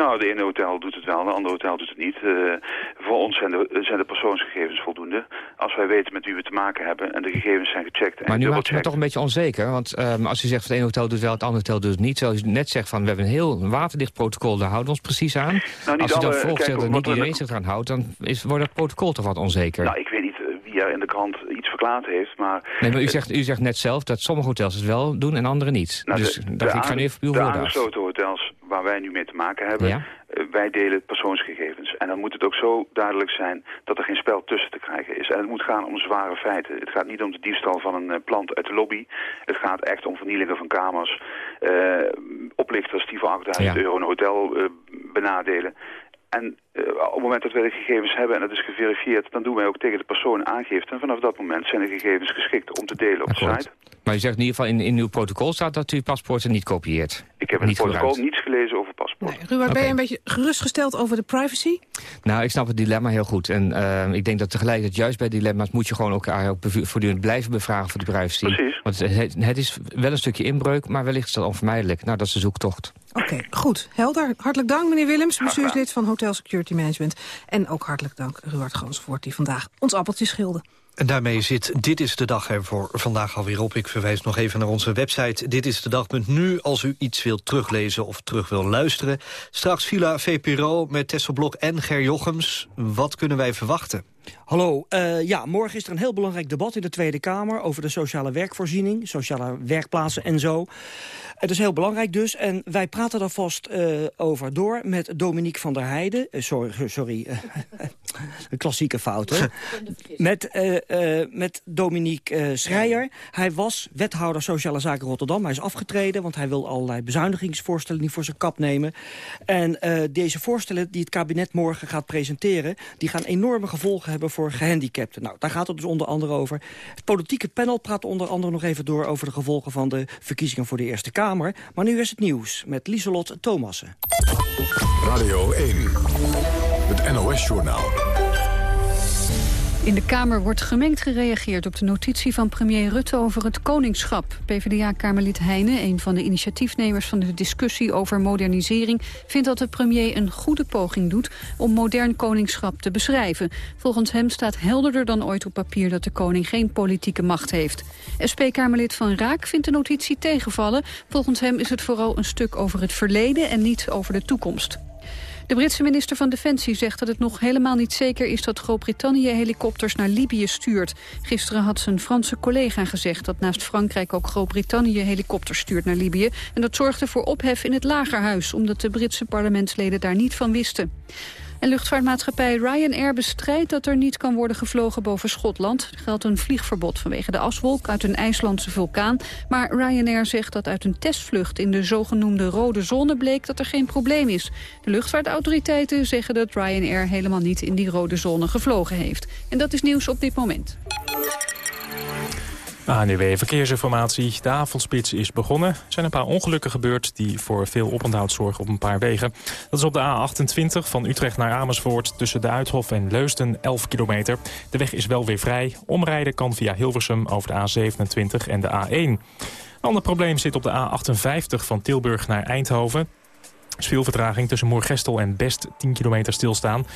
Nou, de ene hotel doet het wel, de andere hotel doet het niet. Uh, voor ons zijn de, zijn de persoonsgegevens voldoende. Als wij weten met wie we te maken hebben en de gegevens zijn gecheckt en Maar nu maakt u me toch een beetje onzeker. Want um, als u zegt van het ene hotel doet wel, het andere hotel doet het niet. Zoals u net zegt van we hebben een heel waterdicht protocol, daar houden we ons precies aan. Nou, als u dan voorstelt dat niet iedereen zich eraan houdt, dan is, wordt dat protocol toch wat onzeker. Nou, ik weet niet wie er in de krant iets verklaard heeft, maar... Nee, maar u zegt, u zegt net zelf dat sommige hotels het wel doen en andere niet. Nou, dus de, dat, de ik ga nu even uw de aangesloten hotels waar wij nu mee te maken hebben, Ja? uh, wij delen persoonsgegevens. En dan moet het ook zo duidelijk zijn dat er geen spel tussen te krijgen is. En het moet gaan om zware feiten. Het gaat niet om de diefstal van een uh, plant uit de lobby. Het gaat echt om vernielingen van kamers. Uh, oplichters die voor 8000 Ja. euro een hotel benadelen. En uh, op het moment dat wij de gegevens hebben en dat is geverifieerd... dan doen wij ook tegen de persoon aangifte. En vanaf dat moment zijn de gegevens geschikt om te delen op de site. Maar u zegt in ieder geval in, in uw protocol staat dat u paspoorten niet kopieert. Ik heb in het protocol gebruikt. niets gelezen over paspoort. Nee, Ruud, ben je een beetje gerustgesteld over de privacy? Nou, ik snap het dilemma heel goed. En uh, ik denk dat tegelijkertijd juist bij dilemma's... moet je gewoon elkaar ook voortdurend blijven bevragen voor de privacy. Precies. Want het, het is wel een stukje inbreuk, maar wellicht is dat onvermijdelijk. Nou, dat is de zoektocht. Oké, okay, goed. Helder. Hartelijk dank, meneer Willems, bestuurslid van Hotel Security Management. En ook hartelijk dank, Ruud Gansvoort, die vandaag ons appeltje schilde. En daarmee zit Dit is de Dag er voor vandaag alweer op. Ik verwijs nog even naar onze website Dit is de Dag.nu... als u iets wilt teruglezen of terug wil luisteren. Straks Villa VPRO met Tesselblok en Ger Jochems. Wat kunnen wij verwachten? Hallo, uh, ja, morgen is er een heel belangrijk debat in de Tweede Kamer... over de sociale werkvoorziening, sociale werkplaatsen en zo. Het is heel belangrijk dus. En wij praten daar vast uh, over door met Dominique van der Heijden. Uh, sorry, sorry een klassieke fout, hè? met, met Dominique Schreier. Hij was wethouder Sociale Zaken Rotterdam. Hij is afgetreden, want hij wil allerlei bezuinigingsvoorstellen... niet voor zijn kap nemen. En deze voorstellen die het kabinet morgen gaat presenteren... die gaan enorme gevolgen hebben voor gehandicapten. Nou, daar gaat het dus onder andere over. Het politieke panel praat onder andere nog even door... over de gevolgen van de verkiezingen voor de Eerste Kamer. Maar nu is het nieuws met Lieselot Thomassen. Radio 1, het NOS-journaal. In de Kamer wordt gemengd gereageerd op de notitie van premier Rutte over het koningschap. PvdA-kamerlid Heijnen, een van de initiatiefnemers van de discussie over modernisering, vindt dat de premier een goede poging doet om modern koningschap te beschrijven. Volgens hem staat helderder dan ooit op papier dat de koning geen politieke macht heeft. SP-kamerlid Van Raak vindt de notitie tegenvallen. Volgens hem is het vooral een stuk over het verleden en niet over de toekomst. De Britse minister van Defensie zegt dat het nog helemaal niet zeker is dat Groot-Brittannië helikopters naar Libië stuurt. Gisteren had zijn Franse collega gezegd dat naast Frankrijk ook Groot-Brittannië helikopters stuurt naar Libië. En dat zorgde voor ophef in het lagerhuis, omdat de Britse parlementsleden daar niet van wisten. En luchtvaartmaatschappij Ryanair bestrijdt dat er niet kan worden gevlogen boven Schotland. Er geldt een vliegverbod vanwege de aswolk uit een IJslandse vulkaan. Maar Ryanair zegt dat uit een testvlucht in de zogenoemde rode zone bleek dat er geen probleem is. De luchtvaartautoriteiten zeggen dat Ryanair helemaal niet in die rode zone gevlogen heeft. En dat is nieuws op dit moment. ANUW Verkeersinformatie. De avondspits is begonnen. Er zijn een paar ongelukken gebeurd die voor veel oponthoud zorgen op een paar wegen. Dat is op de A28 van Utrecht naar Amersfoort tussen de Uithof en Leusden 11 kilometer. De weg is wel weer vrij. Omrijden kan via Hilversum over de A27 en de A1. Een ander probleem zit op de A58 van Tilburg naar Eindhoven. Er is veel vertraging tussen Moergestel en Best 10 kilometer stilstaan.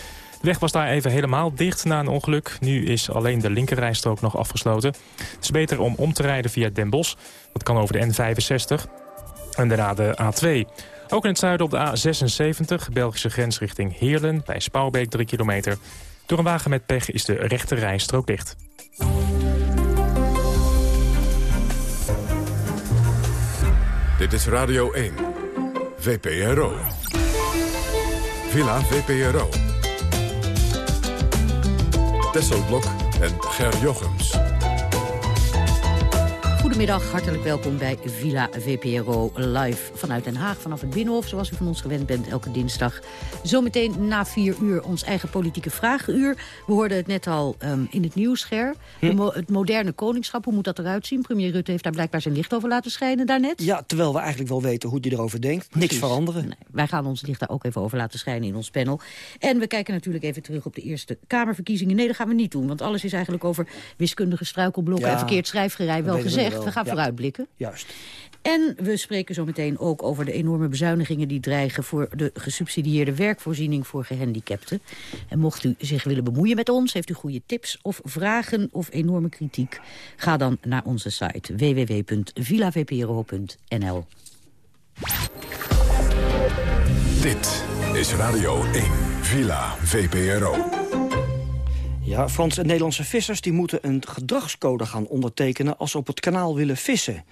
De weg was daar even helemaal dicht na een ongeluk. Nu is alleen de linkerrijstrook nog afgesloten. Het is beter om om te rijden via Den Bosch. Dat kan over de N65 en daarna de A2. Ook in het zuiden op de A76, Belgische grens richting Heerlen... bij Spouwbeek 3 kilometer. Door een wagen met pech is de rechte rijstrook dicht. Dit is Radio 1, VPRO. Villa VPRO. Tesselblok en Ger Jochems. Goedemiddag, hartelijk welkom bij Villa VPRO live vanuit Den Haag. Vanaf het Binnenhof, zoals u van ons gewend bent, elke dinsdag. Zometeen na vier uur ons eigen politieke vragenuur. We hoorden het net al um, in het nieuws, Ger. Hm? het moderne koningschap, hoe moet dat eruit zien? Premier Rutte heeft daar blijkbaar zijn licht over laten schijnen daarnet. Ja, terwijl we eigenlijk wel weten hoe hij erover denkt. Niks veranderen. Nee, wij gaan ons licht daar ook even over laten schijnen in ons panel. En we kijken natuurlijk even terug op de Eerste Kamerverkiezingen. Nee, dat gaan we niet doen, want alles is eigenlijk over wiskundige struikelblokken... en verkeerd schrijfgerij wel gezegd. We gaan vooruitblikken. Juist. En we spreken zo meteen ook over de enorme bezuinigingen die dreigen... voor de gesubsidieerde werkvoorziening voor gehandicapten. En mocht u zich willen bemoeien met ons, heeft u goede tips of vragen of enorme kritiek... ga dan naar onze site www.villavpro.nl. Dit is Radio 1, Villa VPRO. Ja, Franse en Nederlandse vissers die moeten een gedragscode gaan ondertekenen... als ze op het kanaal willen vissen.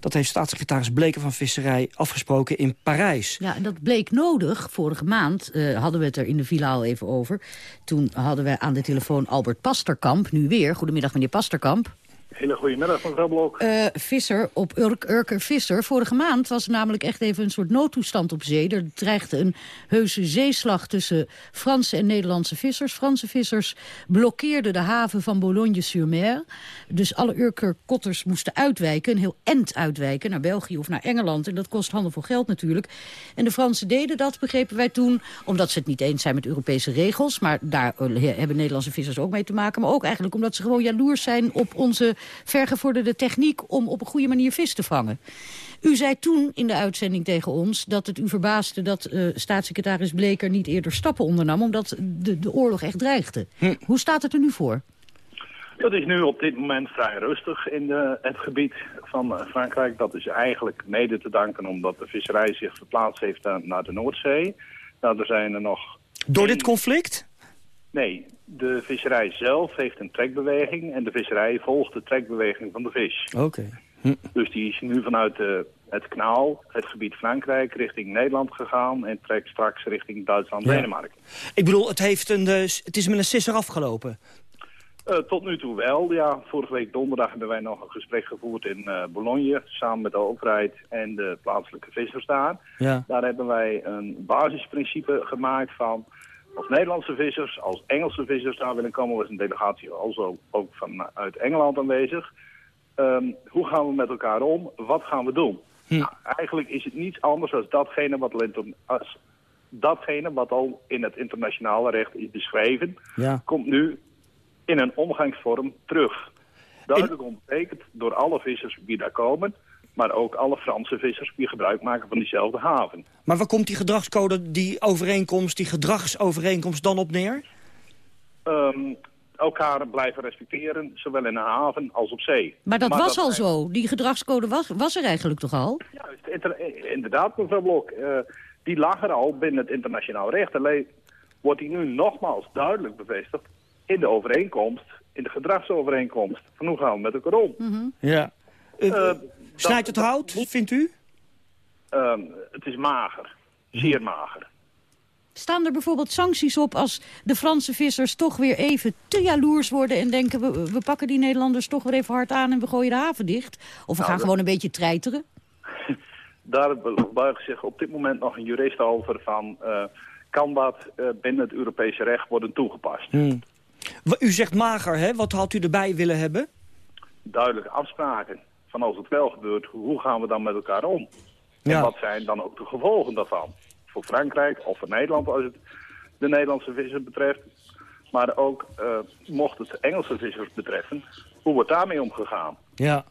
Dat heeft staatssecretaris Bleken van Visserij afgesproken in Parijs. Ja, en dat bleek nodig. Vorige maand uh, hadden we het er in de villa al even over. Toen hadden we aan de telefoon Albert Pasterkamp, nu weer. Goedemiddag, meneer Pasterkamp. Hele goedemiddag, mevrouw Blok. Uh, visser op Urk, Urker Visser. Vorige maand was namelijk echt even een soort noodtoestand op zee. Er dreigde een heuse zeeslag tussen Franse en Nederlandse vissers. Franse vissers blokkeerden de haven van Boulogne-sur-Mer. Dus alle Urker kotters moesten uitwijken, een heel end uitwijken... naar België of naar Engeland. En dat kost handelvol geld natuurlijk. En de Fransen deden dat, begrepen wij toen... omdat ze het niet eens zijn met Europese regels... maar daar eh, hebben Nederlandse vissers ook mee te maken... maar ook eigenlijk omdat ze gewoon jaloers zijn op onze vergevorderde techniek om op een goede manier vis te vangen. U zei toen in de uitzending tegen ons dat het u verbaasde dat uh, staatssecretaris Bleker niet eerder stappen ondernam, omdat de, de oorlog echt dreigde. Hm. Hoe staat het er nu voor? Het is nu op dit moment vrij rustig in de, het gebied van eh, Frankrijk. Dat is eigenlijk mede te danken omdat de visserij zich verplaatst heeft eh, naar de Noordzee. Nou, er zijn er nog... Door dit conflict? Nee, de visserij zelf heeft een trekbeweging en de visserij volgt de trekbeweging van de vis. Oké. Dus die is nu vanuit eh, het kanaal, het gebied Frankrijk, richting Nederland gegaan... en trekt straks richting Duitsland, Ja. Denemarken. Ik bedoel, het, heeft een, eh, het is met een sisser afgelopen. Eh, tot nu toe wel, ja. Vorige week donderdag hebben wij nog een gesprek gevoerd in eh Boulogne... samen met de overheid en de plaatselijke vissers daar. Ja. Daar hebben wij een basisprincipe gemaakt van... als Nederlandse vissers, als Engelse vissers daar willen komen... was een delegatie also ook vanuit Engeland aanwezig... Ehm, hoe gaan we met elkaar om? Wat gaan we doen? Nou, eigenlijk is het niets anders dan datgene wat, als datgene wat al in het internationale recht is beschreven... Ja. komt nu in een omgangsvorm terug. Duidelijk ondertekend door alle vissers die daar komen... maar ook alle Franse vissers die gebruik maken van diezelfde haven. Maar waar komt die gedragscode, die overeenkomst, die gedragsovereenkomst dan op neer? Ehm, elkaar blijven respecteren, zowel in de haven als op zee. Maar dat was al zo. Die gedragscode was, was er eigenlijk toch al? Juist, eh, inderdaad, mevrouw Blok. eh, die lag er al binnen het internationaal recht. Alleen wordt die nu nogmaals duidelijk bevestigd in de overeenkomst, in de gedragsovereenkomst. Van hoe gaan we met elkaar om? Ja. Eh, Snijdt het hout, vindt u? Ehm, het is mager, zeer mager. Staan er bijvoorbeeld sancties op als de Franse vissers toch weer even te jaloers worden... en denken, we, we pakken die Nederlanders toch weer even hard aan en we gooien de haven dicht? Of we Nou, gaan gewoon een beetje treiteren? Daar buigt zich op dit moment nog een jurist over van... eh, kan dat eh, binnen het Europese recht worden toegepast? Hmm. U zegt mager, hè? Wat had u erbij willen hebben? Duidelijke afspraken van als het wel gebeurt, hoe gaan we dan met elkaar om? Ja. En wat zijn dan ook de gevolgen daarvan? Voor Frankrijk of voor Nederland als het de Nederlandse vissers betreft. Maar ook eh, mocht het Engelse vissers betreffen, hoe wordt daarmee omgegaan? Ja.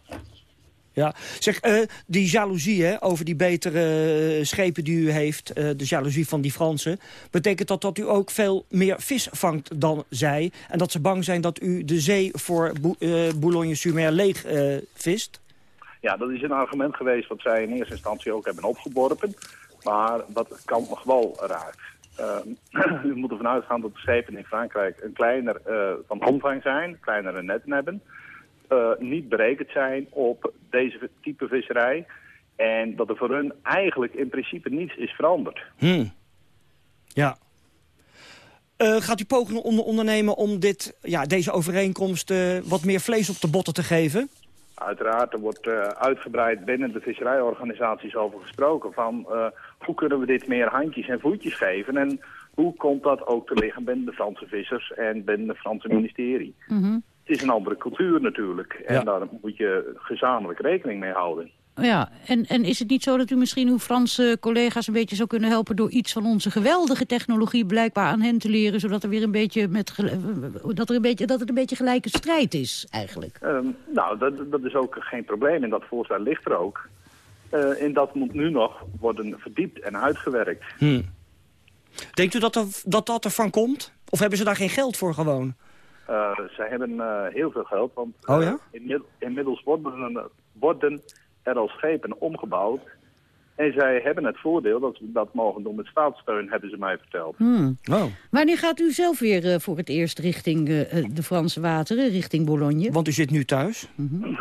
Ja, zeg, eh, die jaloezie hè, over die betere eh, schepen die u heeft, de jaloezie van die Fransen, betekent dat dat u ook veel meer vis vangt dan zij? En dat ze bang zijn dat u de zee voor Bou- Boulogne-sur-Mer leeg vist? Ja, dat is een argument geweest wat zij in eerste instantie ook hebben opgeworpen. Maar dat kan nog wel raakt. Uh, u moet ervan uitgaan dat de schepen in Frankrijk een kleiner uh, van omvang zijn, kleinere netten hebben. Uh, niet berekend zijn op deze type visserij. En dat er voor hun eigenlijk in principe niets is veranderd. Hmm. Ja. Uh, gaat u pogingen onder ondernemen om dit, ja, deze overeenkomst wat meer vlees op de botten te geven? Uiteraard, er wordt uh, uitgebreid binnen de visserijorganisaties over gesproken. Van uh, hoe kunnen we dit meer handjes en voetjes geven? En hoe komt dat ook te liggen binnen de Franse vissers en binnen het Franse ministerie? Mm -hmm. Het is een andere cultuur natuurlijk. En ja. daar moet je gezamenlijk rekening mee houden. Ja, en, en is het niet zo dat u misschien uw Franse collega's een beetje zou kunnen helpen... door iets van onze geweldige technologie blijkbaar aan hen te leren... zodat er weer een beetje, met, dat er een beetje, dat het een beetje gelijke strijd is eigenlijk? Um, nou, dat, dat is ook geen probleem. En dat voorstel ligt er ook. Uh, en dat moet nu nog worden verdiept en uitgewerkt. Hmm. Denkt u dat, er, dat dat ervan komt? Of hebben ze daar geen geld voor gewoon? Uh, ze hebben uh, heel veel geld, want oh, ja? inmiddels, inmiddels worden, worden er al schepen omgebouwd. En zij hebben het voordeel dat ze dat mogen doen met staatssteun, hebben ze mij verteld. Hmm. Oh. Wanneer gaat u zelf weer uh, voor het eerst richting uh, de Franse wateren, richting Bologne? Want u zit nu thuis. Mm -hmm.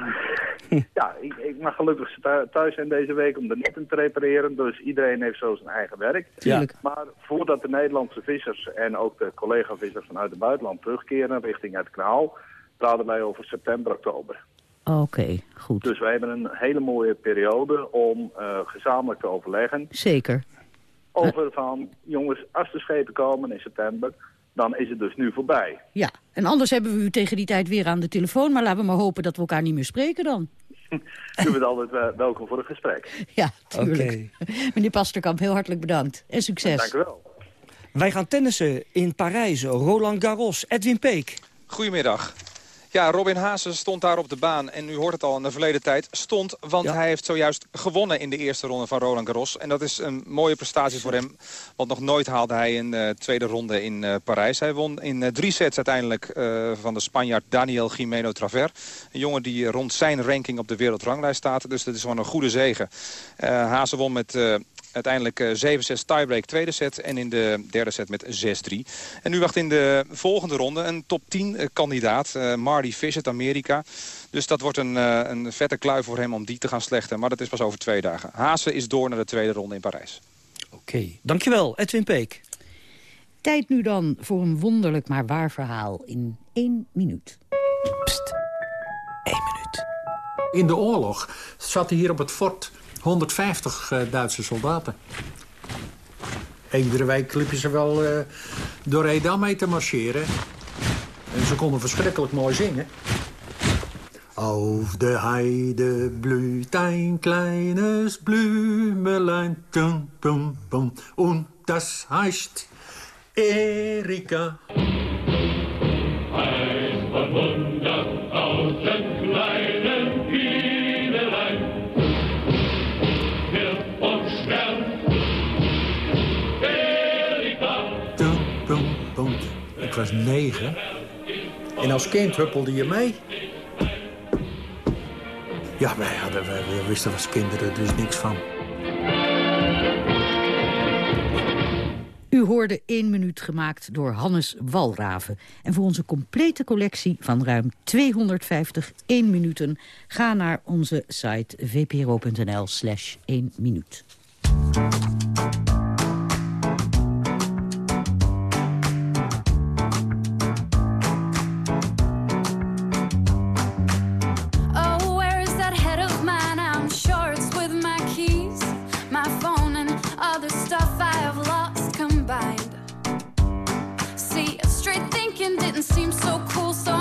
ja, ik, ik, mag gelukkig thuis zijn deze week om de netten te repareren. Dus iedereen heeft zo zijn eigen werk. Tuurlijk. Maar voordat de Nederlandse vissers en ook de collega-vissers vanuit het buitenland terugkeren richting het kanaal... praten wij over september, oktober. Oké, okay, goed. Dus wij hebben een hele mooie periode om uh, gezamenlijk te overleggen. Zeker. Over van, jongens, als de schepen komen in september, dan is het dus nu voorbij. Ja, en anders hebben we u tegen die tijd weer aan de telefoon. Maar laten we maar hopen dat we elkaar niet meer spreken dan. u bent altijd uh, welkom voor een gesprek. Ja, tuurlijk. Okay. Meneer Pasterkamp, heel hartelijk bedankt. En succes. Dank u wel. Wij gaan tennissen in Parijs. Roland Garros, Edwin Peek. Goedemiddag. Ja, Robin Haase stond daar op de baan. En u hoort het al in de verleden tijd. Stond, want hij heeft zojuist gewonnen in de eerste ronde van Roland Garros. En dat is een mooie prestatie voor hem. Want nog nooit haalde hij een uh, tweede ronde in uh, Parijs. Hij won in uh, drie sets uiteindelijk van de Spanjaard Daniel Gimeno Traver. Een jongen die rond zijn ranking op de wereldranglijst staat. Dus dat is gewoon een goede zegen. Haase won met Uiteindelijk 7-6 eh, tiebreak tweede set en in de derde set met 6-3. En nu wacht in de volgende ronde een top 10 eh, kandidaat. Uh, Marty Fish uit Amerika. Dus dat wordt een, uh, een vette klui voor hem om die te gaan slechten. Maar dat is pas over twee dagen. Haase is door naar de tweede ronde in Parijs. Oké, okay. dankjewel Edwin Peek. Tijd nu dan voor een wonderlijk maar waar verhaal in één minuut. Pst, één minuut. In de oorlog zat hij hier op het fort 150 uh, Duitse soldaten. Iedere week liepen ze wel uh, door Edam mee te marcheren. En ze konden verschrikkelijk mooi zingen. Auf de heide blüht ein kleines Blümelein, tum, tum, tum, und das heißt Erika. Was negen. En als kind huppelde je mee. Ja, wij, hadden, wij, wisten als kinderen dus niks van. U hoorde één minuut gemaakt door Hannes Walraven. En voor onze complete collectie van ruim 250 één minuten... ga naar onze site vpro.nl slash 1 minuut. So cool, so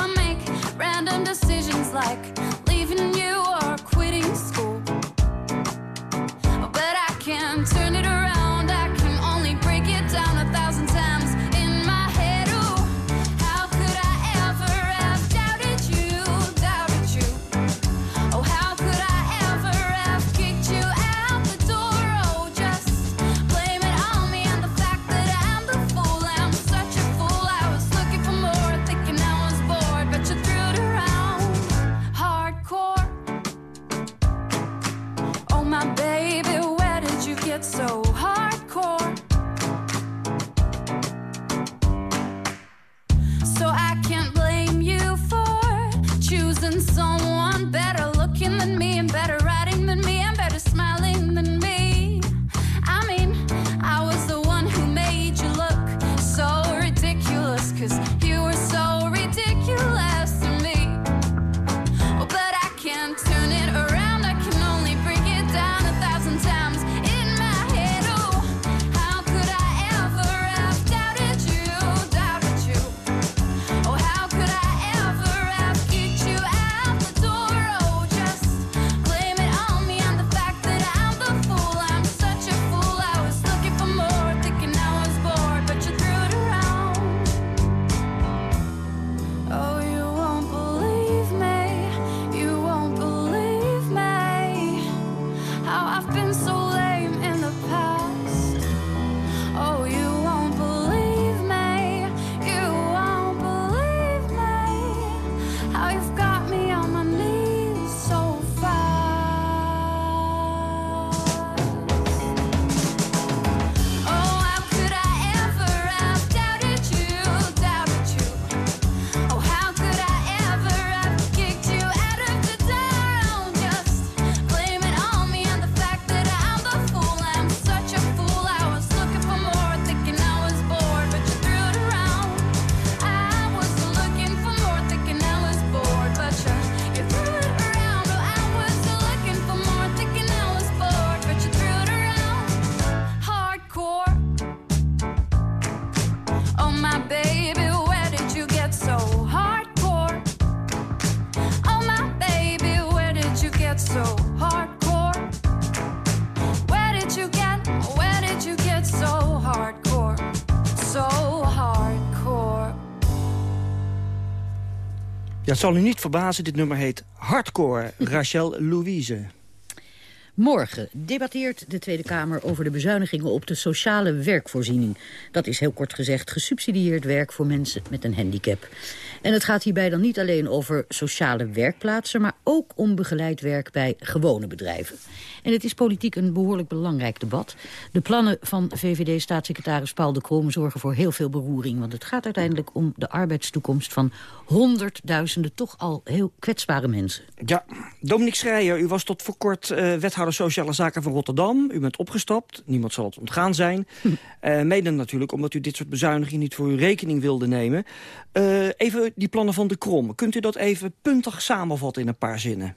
zal u niet verbazen, dit nummer heet Hardcore, Rachel Louise. Morgen debatteert de Tweede Kamer over de bezuinigingen op de sociale werkvoorziening. Dat is heel kort gezegd gesubsidieerd werk voor mensen met een handicap. En het gaat hierbij dan niet alleen over sociale werkplaatsen... maar ook om begeleid werk bij gewone bedrijven. En het is politiek een behoorlijk belangrijk debat. De plannen van VVD-staatssecretaris Paul de Krom zorgen voor heel veel beroering. Want het gaat uiteindelijk om de arbeidstoekomst van honderdduizenden... toch al heel kwetsbare mensen. Ja, Dominique Schreier, u was tot voor kort uh, wethouder Sociale Zaken van Rotterdam. U bent opgestapt, niemand zal het ontgaan zijn. Uh, mede natuurlijk omdat u dit soort bezuinigingen niet voor uw rekening wilde nemen. Uh, even die plannen van de Krom. Kunt u dat even puntig samenvatten in een paar zinnen?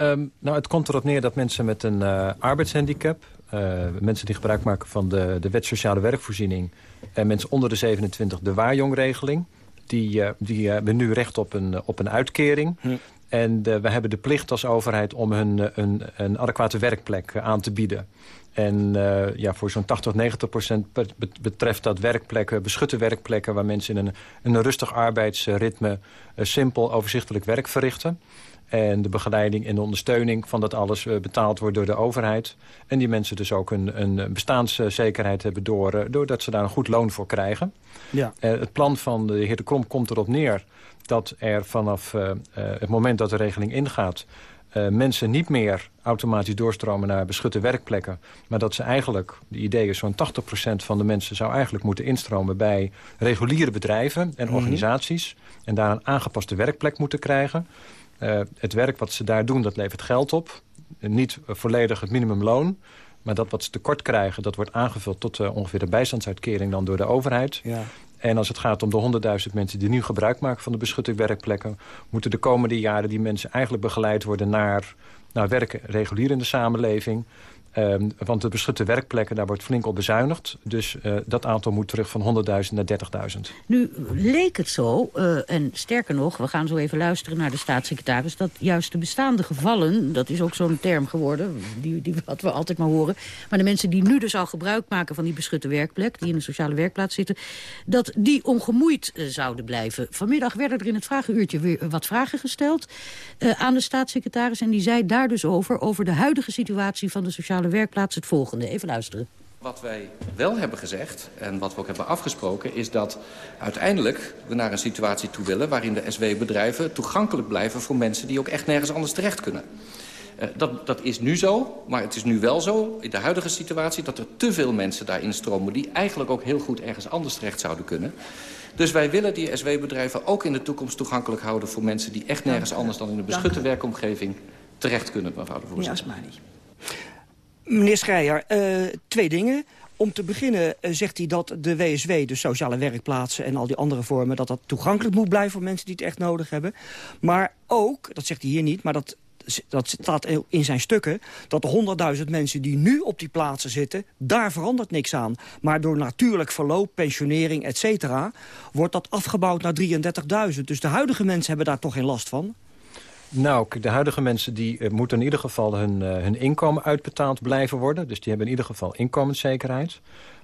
Um, nou, het komt erop neer dat mensen met een uh, arbeidshandicap... Uh, mensen die gebruik maken van de, de wet sociale werkvoorziening... en mensen onder de 27 de waarjongregeling... die, uh, die hebben nu recht op een, op een uitkering. Hm. En we hebben de plicht als overheid om hun een, een adequate werkplek aan te bieden. En uh, ja, voor zo'n 80, 90 procent betreft dat werkplekken, beschutte werkplekken... waar mensen in een, een rustig arbeidsritme uh, simpel, overzichtelijk werk verrichten. En de begeleiding en de ondersteuning van dat alles uh, betaald wordt door de overheid. En die mensen dus ook een, een bestaanszekerheid hebben door, doordat ze daar een goed loon voor krijgen. Ja. het plan van de heer De Krom komt erop neer dat er vanaf het moment dat de regeling ingaat... Mensen niet meer automatisch doorstromen naar beschutte werkplekken. Maar dat ze eigenlijk, de idee is zo'n 80% van de mensen zou eigenlijk moeten instromen bij reguliere bedrijven en organisaties. Mm -hmm. En daar een aangepaste werkplek moeten krijgen. Uh, het werk wat ze daar doen, dat levert geld op. Niet volledig het minimumloon. Maar dat wat ze tekort krijgen, dat wordt aangevuld tot ongeveer de bijstandsuitkering dan door de overheid. Ja. En als het gaat om de 100.000 mensen die nu gebruik maken van de beschutte werkplekken... moeten de komende jaren die mensen eigenlijk begeleid worden naar, naar werken regulier in de samenleving. Um, want de beschutte werkplekken, daar wordt flink op bezuinigd. Dus uh, dat aantal moet terug van 100.000 naar 30.000. Nu leek het zo, uh, en sterker nog, we gaan zo even luisteren naar de staatssecretaris... dat juist de bestaande gevallen, dat is ook zo'n term geworden... Die, die wat we altijd maar horen... maar de mensen die nu dus al gebruik maken van die beschutte werkplek... die in een sociale werkplaats zitten, dat die ongemoeid uh, zouden blijven. Vanmiddag werden er in het vragenuurtje weer wat vragen gesteld aan de staatssecretaris... en die zei daar dus over, over de huidige situatie van de sociale werkplaats het volgende. Even luisteren. Wat wij wel hebben gezegd en wat we ook hebben afgesproken... is dat uiteindelijk we naar een situatie toe willen... waarin de SW-bedrijven toegankelijk blijven voor mensen... die ook echt nergens anders terecht kunnen. Uh, dat, dat is nu zo, maar het is nu wel zo in de huidige situatie... dat er te veel mensen daarin stromen... die eigenlijk ook heel goed ergens anders terecht zouden kunnen. Dus wij willen die SW-bedrijven ook in de toekomst toegankelijk houden... voor mensen die echt nergens anders dan in een beschutte werkomgeving terecht kunnen, mevrouw de voorzitter. Ja, Meneer Schreier, uh, twee dingen. Om te beginnen uh, zegt hij dat de WSW, de sociale werkplaatsen... en al die andere vormen, dat dat toegankelijk moet blijven... voor mensen die het echt nodig hebben. Maar ook, dat zegt hij hier niet, maar dat, dat staat in zijn stukken... dat de 100.000 mensen die nu op die plaatsen zitten... daar verandert niks aan. Maar door natuurlijk verloop, pensionering, et cetera... wordt dat afgebouwd naar 33.000. Dus de huidige mensen hebben daar toch geen last van? Nou, de huidige mensen die uh, moeten in ieder geval hun, uh, hun inkomen uitbetaald blijven worden. Dus die hebben in ieder geval inkomenszekerheid.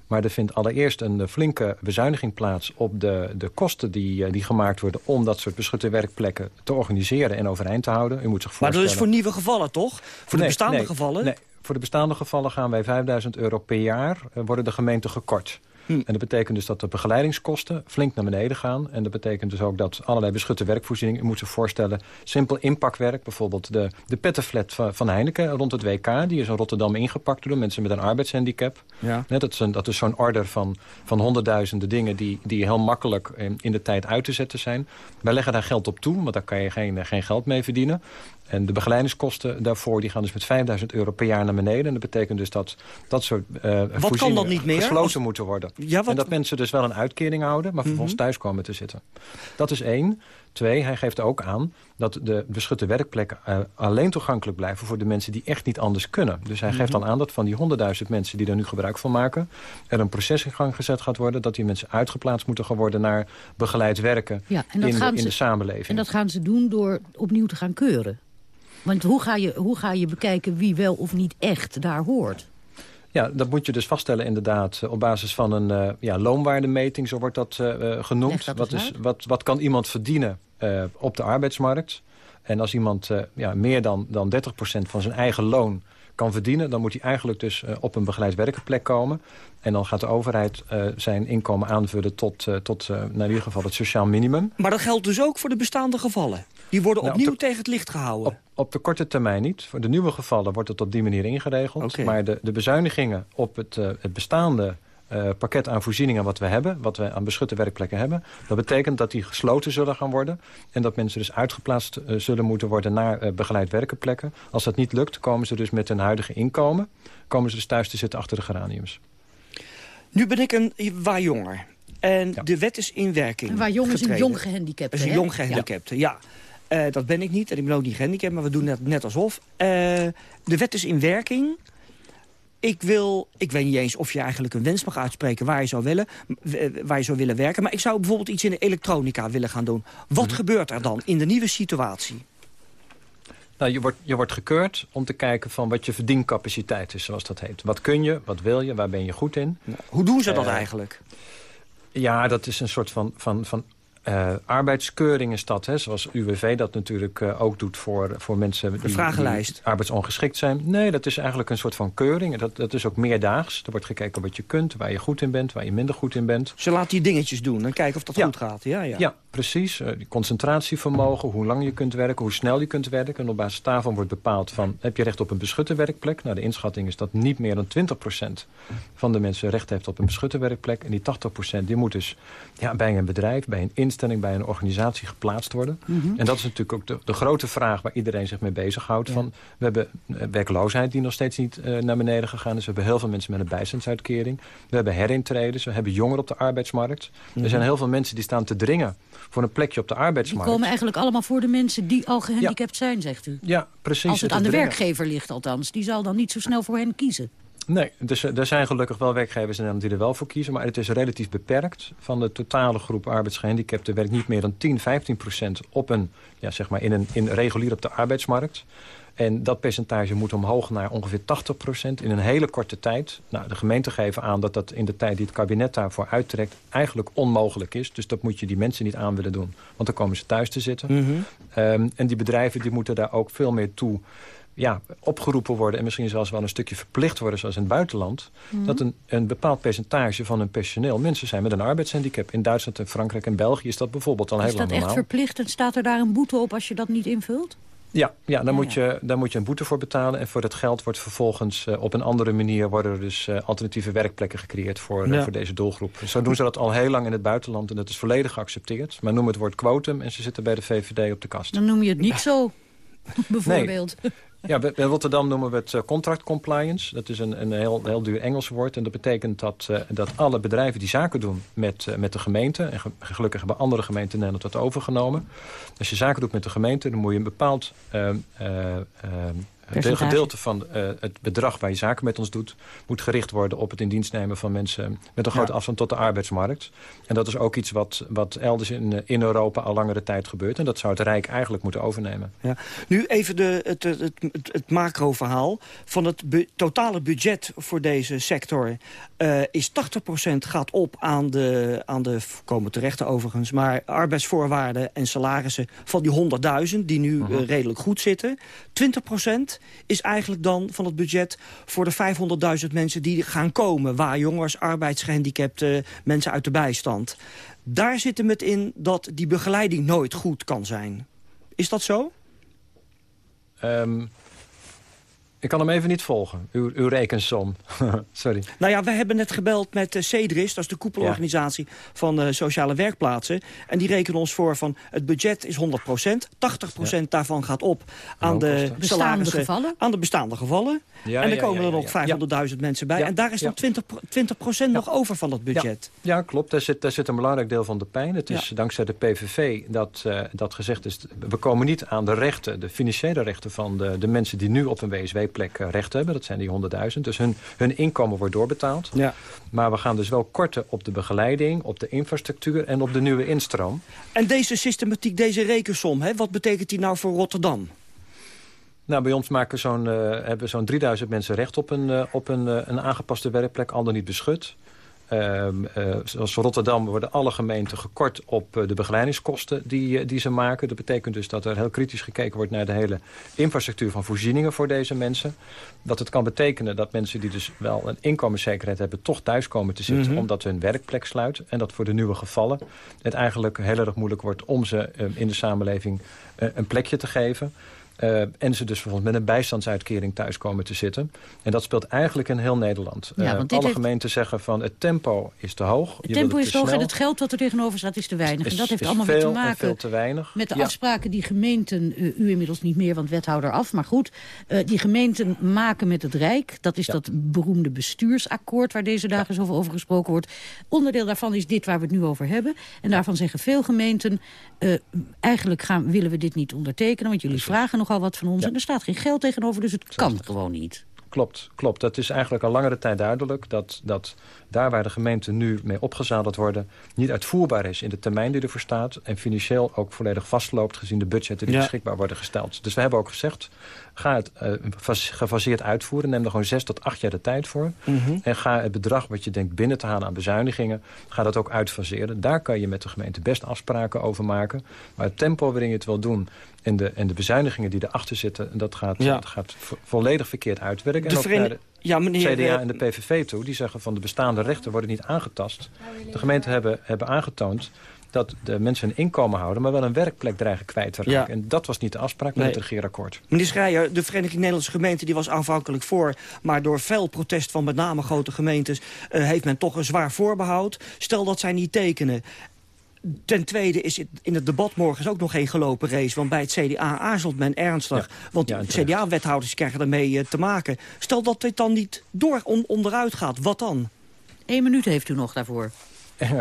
Maar er vindt allereerst een flinke bezuiniging plaats op de, de kosten die, die gemaakt worden... om dat soort beschutte werkplekken te organiseren en overeind te houden. U moet zich maar dat is voor nieuwe gevallen, toch? Voor nee, de bestaande nee, gevallen? Nee, voor de bestaande gevallen gaan wij 5000 euro per jaar... worden de gemeenten gekort. Hm. En dat betekent dus dat de begeleidingskosten flink naar beneden gaan. En dat betekent dus ook dat allerlei beschutte werkvoorzieningen... u moet zich voorstellen, simpel inpakwerk. Bijvoorbeeld de, de pettenflat van Heineken rond het WK. Die is in Rotterdam ingepakt door mensen met een arbeidshandicap. Ja. Net, dat is, een, dat is zo'n order van, van honderdduizenden dingen... Die, die heel makkelijk in, in de tijd uit te zetten zijn. Wij leggen daar geld op toe, want daar kan je geen, geen geld mee verdienen. En de begeleidingskosten daarvoor die gaan dus met 5000 euro per jaar naar beneden. En dat betekent dus dat dat soort uh, wat kan niet meer? gesloten Als... moeten worden. Ja, wat... En dat mensen dus wel een uitkering houden, maar vervolgens mm -hmm. thuis komen te zitten. Dat is één. Twee, hij geeft ook aan dat de beschutte werkplekken uh, alleen toegankelijk blijven... voor de mensen die echt niet anders kunnen. Dus hij mm -hmm. geeft dan aan dat van die 100.000 mensen die er nu gebruik van maken... er een proces in gang gezet gaat worden... dat die mensen uitgeplaatst moeten gaan worden naar begeleid werken ja, in, gaan de, in ze, de samenleving. En dat gaan ze doen door opnieuw te gaan keuren. Want hoe ga, je, hoe ga je bekijken wie wel of niet echt daar hoort? Ja, dat moet je dus vaststellen inderdaad op basis van een uh, ja, loonwaardemeting, zo wordt dat uh, genoemd. Dat wat, is, wat, wat kan iemand verdienen eh, op de arbeidsmarkt. En als iemand eh, ja, meer dan, dan 30% van zijn eigen loon kan verdienen... dan moet hij eigenlijk dus eh, op een begeleid werkenplek komen. En dan gaat de overheid eh, zijn inkomen aanvullen tot, eh, tot eh, in ieder geval het sociaal minimum. Maar dat geldt dus ook voor de bestaande gevallen. Die worden Nou, op opnieuw de- tegen het licht gehouden. Op, op de korte termijn niet. Voor de nieuwe gevallen wordt het op die manier ingeregeld. Maar de, de bezuinigingen op het, eh, het bestaande eh, pakket aan voorzieningen wat we hebben... wat we aan beschutte werkplekken hebben... dat betekent dat die gesloten zullen gaan worden... en dat mensen dus uitgeplaatst eh, zullen moeten worden naar begeleid werkenplekken. Als dat niet lukt, komen ze dus met hun huidige inkomen... komen ze dus thuis te zitten achter de geraniums. Nu ben ik een waar jonger. En de wet is in werking. En waar jong is een jong gehandicapte, Dat is een jong gehandicapte, ja. Eh, dat ben ik niet en ik ben ook niet gehandicapt, maar we doen net, net alsof. Eh, de wet is in werking. Ik wil, ik weet niet eens of je eigenlijk een wens mag uitspreken waar je zou willen, eh, waar je zou willen werken. Maar ik zou bijvoorbeeld iets in de elektronica willen gaan doen. Wat Mhm. gebeurt er dan in de nieuwe situatie? Nou, je, wordt, je wordt gekeurd om te kijken van wat je verdiencapaciteit is, zoals dat heet. Wat kun je, wat wil je, waar ben je goed in? Hoe doen ze dat eigenlijk? Ja, dat is een soort van, van, van eh, arbeidskeuring is dat. Hè, zoals UWV dat natuurlijk eh, ook doet voor, voor mensen die, arbeidsongeschikt zijn. Nee, dat is eigenlijk een soort van keuring. Dat, dat is ook meerdaags. Er wordt gekeken wat je kunt, waar je goed in bent, waar je minder goed in bent. Ze laat die dingetjes doen en kijken of dat Ja. goed gaat. Ja, ja. Ja, precies. Eh, concentratievermogen, hoe lang je kunt werken, hoe snel je kunt werken. En op basis daarvan wordt bepaald van, heb je recht op een beschutte werkplek? Nou, de inschatting is dat niet meer dan 20% van de mensen recht heeft op een beschutte werkplek. En die 80% die moet dus ja, bij een bedrijf, bij een instelling, bij een organisatie geplaatst worden. Mhm. En dat is natuurlijk ook de, de grote vraag waar iedereen zich mee bezighoudt. Ja. Van, we hebben eh, werkloosheid die nog steeds niet eh, naar beneden gegaan is. We hebben heel veel mensen met een bijstandsuitkering. We hebben herintreders, we hebben jongeren op de arbeidsmarkt. Mhm. Er zijn heel veel mensen die staan te dringen voor een plekje op de Die arbeidsmarkt. komen eigenlijk allemaal voor de mensen die al gehandicapt zijn, zegt u. Ja, precies. Als het aan de dringen. werkgever ligt althans. Die zal dan niet zo snel voor hen kiezen. Nee, dus er zijn gelukkig wel werkgevers in Nederland die er wel voor kiezen. Maar het is relatief beperkt. Van de totale groep arbeidsgehandicapten werkt niet meer dan 10, 15 procent op een, ja, zeg maar in een in regulier op de arbeidsmarkt. En dat percentage moet omhoog naar ongeveer 80 procent in een hele korte tijd. Nou, de gemeente geven aan dat dat in de tijd die het kabinet daarvoor uittrekt... eigenlijk onmogelijk is. Dus dat moet je die mensen niet aan willen doen. Want dan komen ze thuis te zitten. Mhm. Ehm, en die bedrijven die moeten daar ook veel meer toe ja, opgeroepen worden... en misschien zelfs wel een stukje verplicht worden, zoals in het buitenland... Mhm. dat een, een bepaald percentage van hun personeel mensen zijn met een arbeidshandicap. In Duitsland en Frankrijk en België is dat bijvoorbeeld al Is heel dat lang echt normaal. verplicht en staat er daar een boete op als je dat niet invult? Ja, ja, daar, Ja, moet ja. Je, daar moet je een boete voor betalen. En voor dat geld wordt vervolgens eh, op een andere manier... worden er dus eh, alternatieve werkplekken gecreëerd voor, eh, Ja. voor deze doelgroep. Zo doen ze dat al heel lang in het buitenland en dat is volledig geaccepteerd. Maar noem het woord quotum en ze zitten bij de VVD op de kast. Dan noem je het niet zo, bijvoorbeeld. Ja, bij Rotterdam noemen we het eh, contract compliance. Dat is een, een heel, heel duur Engels woord. En dat betekent dat, eh, dat alle bedrijven die zaken doen met, eh, met de gemeente... en ge- gelukkig hebben andere gemeenten in Nederland dat overgenomen. Als je zaken doet met de gemeente, dan moet je een bepaald... eh, het Percentage. gedeelte van eh, het bedrag waar je zaken met ons doet... moet gericht worden op het in dienst nemen van mensen... met een grote Ja. afstand tot de arbeidsmarkt. En dat is ook iets wat, wat elders in, eh, in Europa al langere tijd gebeurt. En dat zou het Rijk eigenlijk moeten overnemen. Ja. Nu even de, het, het, het, het, macro-verhaal. Van het bu- totale budget voor deze sector eh, is 80% gaat op aan de, aan de, komen terecht overigens, maar arbeidsvoorwaarden en salarissen van die 100.000 die nu Mhm. redelijk goed zitten. 20% is eigenlijk dan van het budget voor de 500.000 mensen die gaan komen. Waar jongens, arbeidsgehandicapten, mensen uit de bijstand. Daar zit hem het in dat die begeleiding nooit goed kan zijn. Is dat zo? Ehm, ik kan hem even niet volgen, uw, uw rekensom. Sorry. Nou ja, we hebben net gebeld met uh, CEDRIS, dat is de koepelorganisatie van uh, sociale werkplaatsen. En die rekenen ons voor van het budget is 100% 80% daarvan gaat op aan de Bestaande gevallen? aan de bestaande gevallen. Ja, en er ja, komen ja, er nog ja. 500.000 mensen bij. Ja, En daar is dan ja. 20, 20 nog over van het budget. Ja, klopt. Daar zit, daar zit een belangrijk deel van de pijn. Het is Ja. dankzij de PVV dat, eh, dat gezegd is... we komen niet aan de rechten, de financiële rechten... van de, de mensen die nu op een WSW-plek eh, recht hebben. Dat zijn die 100.000. Dus hun, hun inkomen wordt doorbetaald. Ja. Maar we gaan dus wel korten op de begeleiding, op de infrastructuur... en op de nieuwe instroom. En deze systematiek, deze rekensom, hè, wat betekent die nou voor Rotterdam? Nou, bij ons maken zo'n, eh, hebben zo'n 3000 mensen recht op een, eh, op een, een aangepaste werkplek, al dan niet beschut. Ehm, eh, zoals Rotterdam worden alle gemeenten gekort op eh, de begeleidingskosten die, eh, die ze maken. Dat betekent dus dat er heel kritisch gekeken wordt naar de hele infrastructuur van voorzieningen voor deze mensen. Dat het kan betekenen dat mensen die dus wel een inkomenszekerheid hebben toch thuis komen te zitten Mhm. omdat hun werkplek sluit. En dat voor de nieuwe gevallen het eigenlijk heel erg moeilijk wordt om ze eh, in de samenleving een plekje te geven. Eh, en ze dus bijvoorbeeld met een bijstandsuitkering thuis komen te zitten. En dat speelt eigenlijk in heel Nederland. Ja, Eh, want alle heeft- gemeenten zeggen van het tempo is te hoog. Het Je tempo is te hoog en het geld wat er tegenover staat is te weinig. Is- en dat heeft allemaal veel weer te en maken veel te weinig. met de Ja. afspraken die gemeenten, eh, u inmiddels niet meer, want wethouder af, maar goed, die gemeenten maken met het Rijk. Dat is dat beroemde bestuursakkoord waar deze dagen zoveel over gesproken wordt. Onderdeel daarvan is dit waar we het nu over hebben. En daarvan zeggen veel gemeenten, eigenlijk gaan, willen we dit niet ondertekenen, want jullie vragen nogal wat van ons. En er staat geen geld tegenover, dus het kan gewoon niet. Klopt, klopt. Dat is eigenlijk al langere tijd duidelijk... dat, dat daar waar de gemeenten nu mee opgezadeld worden... niet uitvoerbaar is in de termijn die ervoor staat... en financieel ook volledig vastloopt gezien de budgetten die Ja. beschikbaar worden gesteld. Dus we hebben ook gezegd, ga het eh, fas- gefaseerd uitvoeren. Neem er gewoon zes tot acht jaar de tijd voor. Mhm. En ga het bedrag wat je denkt binnen te halen aan bezuinigingen... ga dat ook uitfaseren. Daar kan je met de gemeente best afspraken over maken. Maar het tempo waarin je het wil doen... en de, en de bezuinigingen die erachter zitten... dat gaat, Ja. dat gaat vo- volledig verkeerd uitwerken. De en ook naar de Ja, meneer, CDA eh, en de PVV toe. Die zeggen van de bestaande rechten worden niet aangetast. De gemeenten hebben, hebben aangetoond dat de mensen een inkomen houden... maar wel een werkplek dreigen kwijt te raken. Ja. En dat was niet de afspraak met het regeerakkoord. Meneer Schreier, de Vereniging Nederlandse Gemeenten die was aanvankelijk voor... maar door fel protest van met name grote gemeentes... eh, heeft men toch een zwaar voorbehoud. Stel dat zij niet tekenen. Ten tweede is het in het debat morgen is ook nog geen gelopen race. Want bij het CDA aarzelt men ernstig. want ja, CDA-wethouders krijgen daarmee eh, te maken. Stel dat dit dan niet door on- onderuit gaat, wat dan? Eén minuut heeft u nog daarvoor.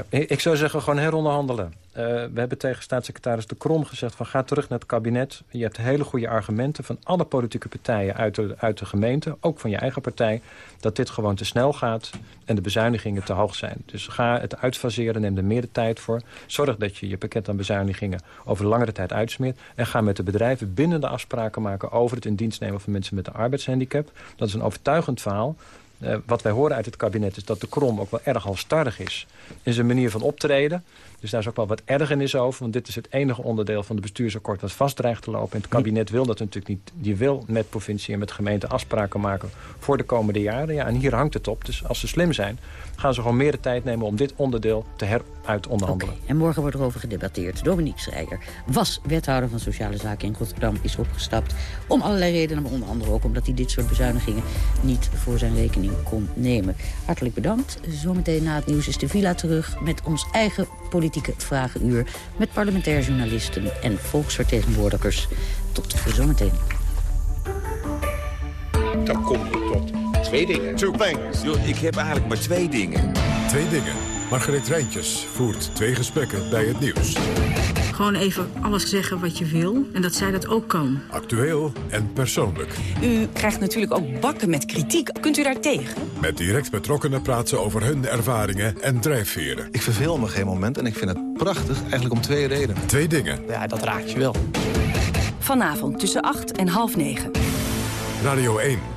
Ik zou zeggen gewoon heronderhandelen. Eh, we hebben tegen staatssecretaris De Krom gezegd... van ga terug naar het kabinet. Je hebt hele goede argumenten van alle politieke partijen uit de, uit de gemeente... ook van je eigen partij, dat dit gewoon te snel gaat... en de bezuinigingen te hoog zijn. Dus ga het uitfaseren, neem er meer de tijd voor. Zorg dat je je pakket aan bezuinigingen over langere tijd uitsmeert... en ga met de bedrijven binnen de afspraken maken... over het in dienst nemen van mensen met een arbeidshandicap. Dat is een overtuigend verhaal... Eh, wat wij horen uit het kabinet is dat de Krom ook wel erg halstarrig is... in zijn manier van optreden. Dus daar is ook wel wat ergernis over. Want dit is het enige onderdeel van het bestuursakkoord... dat vast dreigt te lopen. En het kabinet wil dat natuurlijk niet. Die wil met provincie en met gemeente afspraken maken... voor de komende jaren. Ja, en hier hangt het op. Dus als ze slim zijn, gaan ze gewoon meer de tijd nemen... om dit onderdeel te heruitonderhandelen. En morgen wordt er over gedebatteerd. Dominique Schreier was wethouder van Sociale Zaken in Rotterdam, is opgestapt. Om allerlei redenen, maar onder andere ook omdat hij dit soort bezuinigingen niet voor zijn rekening kon nemen. Hartelijk bedankt. Zometeen na het nieuws is de Villa terug met ons eigen politieke vragenuur. Met parlementair journalisten en volksvertegenwoordigers. Tot zometeen. Dan kom je tot twee dingen. Two things. ik heb eigenlijk maar twee dingen. Twee dingen. Margreet Rijntjes voert twee gesprekken bij het nieuws. Gewoon even alles zeggen wat je wil en dat zij dat ook kan. Actueel en persoonlijk. U krijgt natuurlijk ook bakken met kritiek. Kunt u daar tegen? Met direct betrokkenen praten ze over hun ervaringen en drijfveren. Ik verveel me geen moment en ik vind het prachtig, eigenlijk om twee redenen. Twee dingen. Ja, dat raakt je wel. Vanavond tussen 8 en half 9. Radio 1.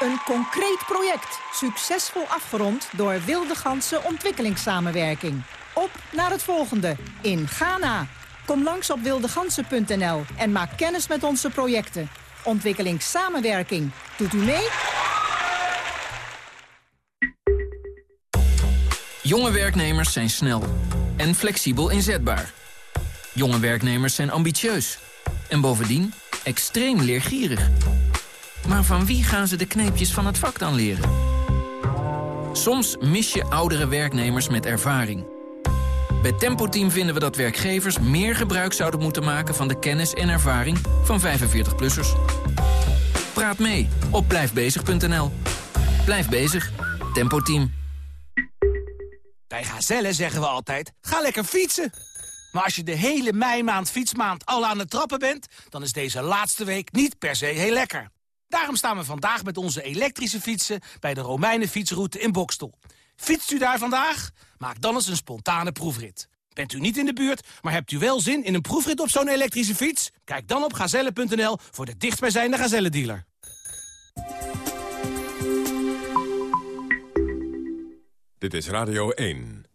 Een concreet project. Succesvol afgerond door Wilde Ganse Ontwikkelingssamenwerking. Op naar het volgende in Ghana. Kom langs op wildegansen.nl en maak kennis met onze projecten. Ontwikkelingssamenwerking. Doet u mee? Jonge werknemers zijn snel en flexibel inzetbaar. Jonge werknemers zijn ambitieus en bovendien extreem leergierig. Maar van wie gaan ze de kneepjes van het vak dan leren? Soms mis je oudere werknemers met ervaring. Bij Tempo Team vinden we dat werkgevers meer gebruik zouden moeten maken... van de kennis en ervaring van 45-plussers. Praat mee op blijfbezig.nl. Blijf bezig. Tempo Team. Bij Gazelle zeggen we altijd, ga lekker fietsen. Maar als je de hele meimaand fietsmaand al aan het trappen bent... dan is deze laatste week niet per se heel lekker. Daarom staan we vandaag met onze elektrische fietsen... bij de Romeinen fietsroute in Bokstel. Fietst u daar vandaag? Maak dan eens een spontane proefrit. Bent u niet in de buurt, maar hebt u wel zin in een proefrit op zo'n elektrische fiets? Kijk dan op gazelle.nl voor de dichtstbijzijnde Gazelle-dealer. Dit is Radio 1.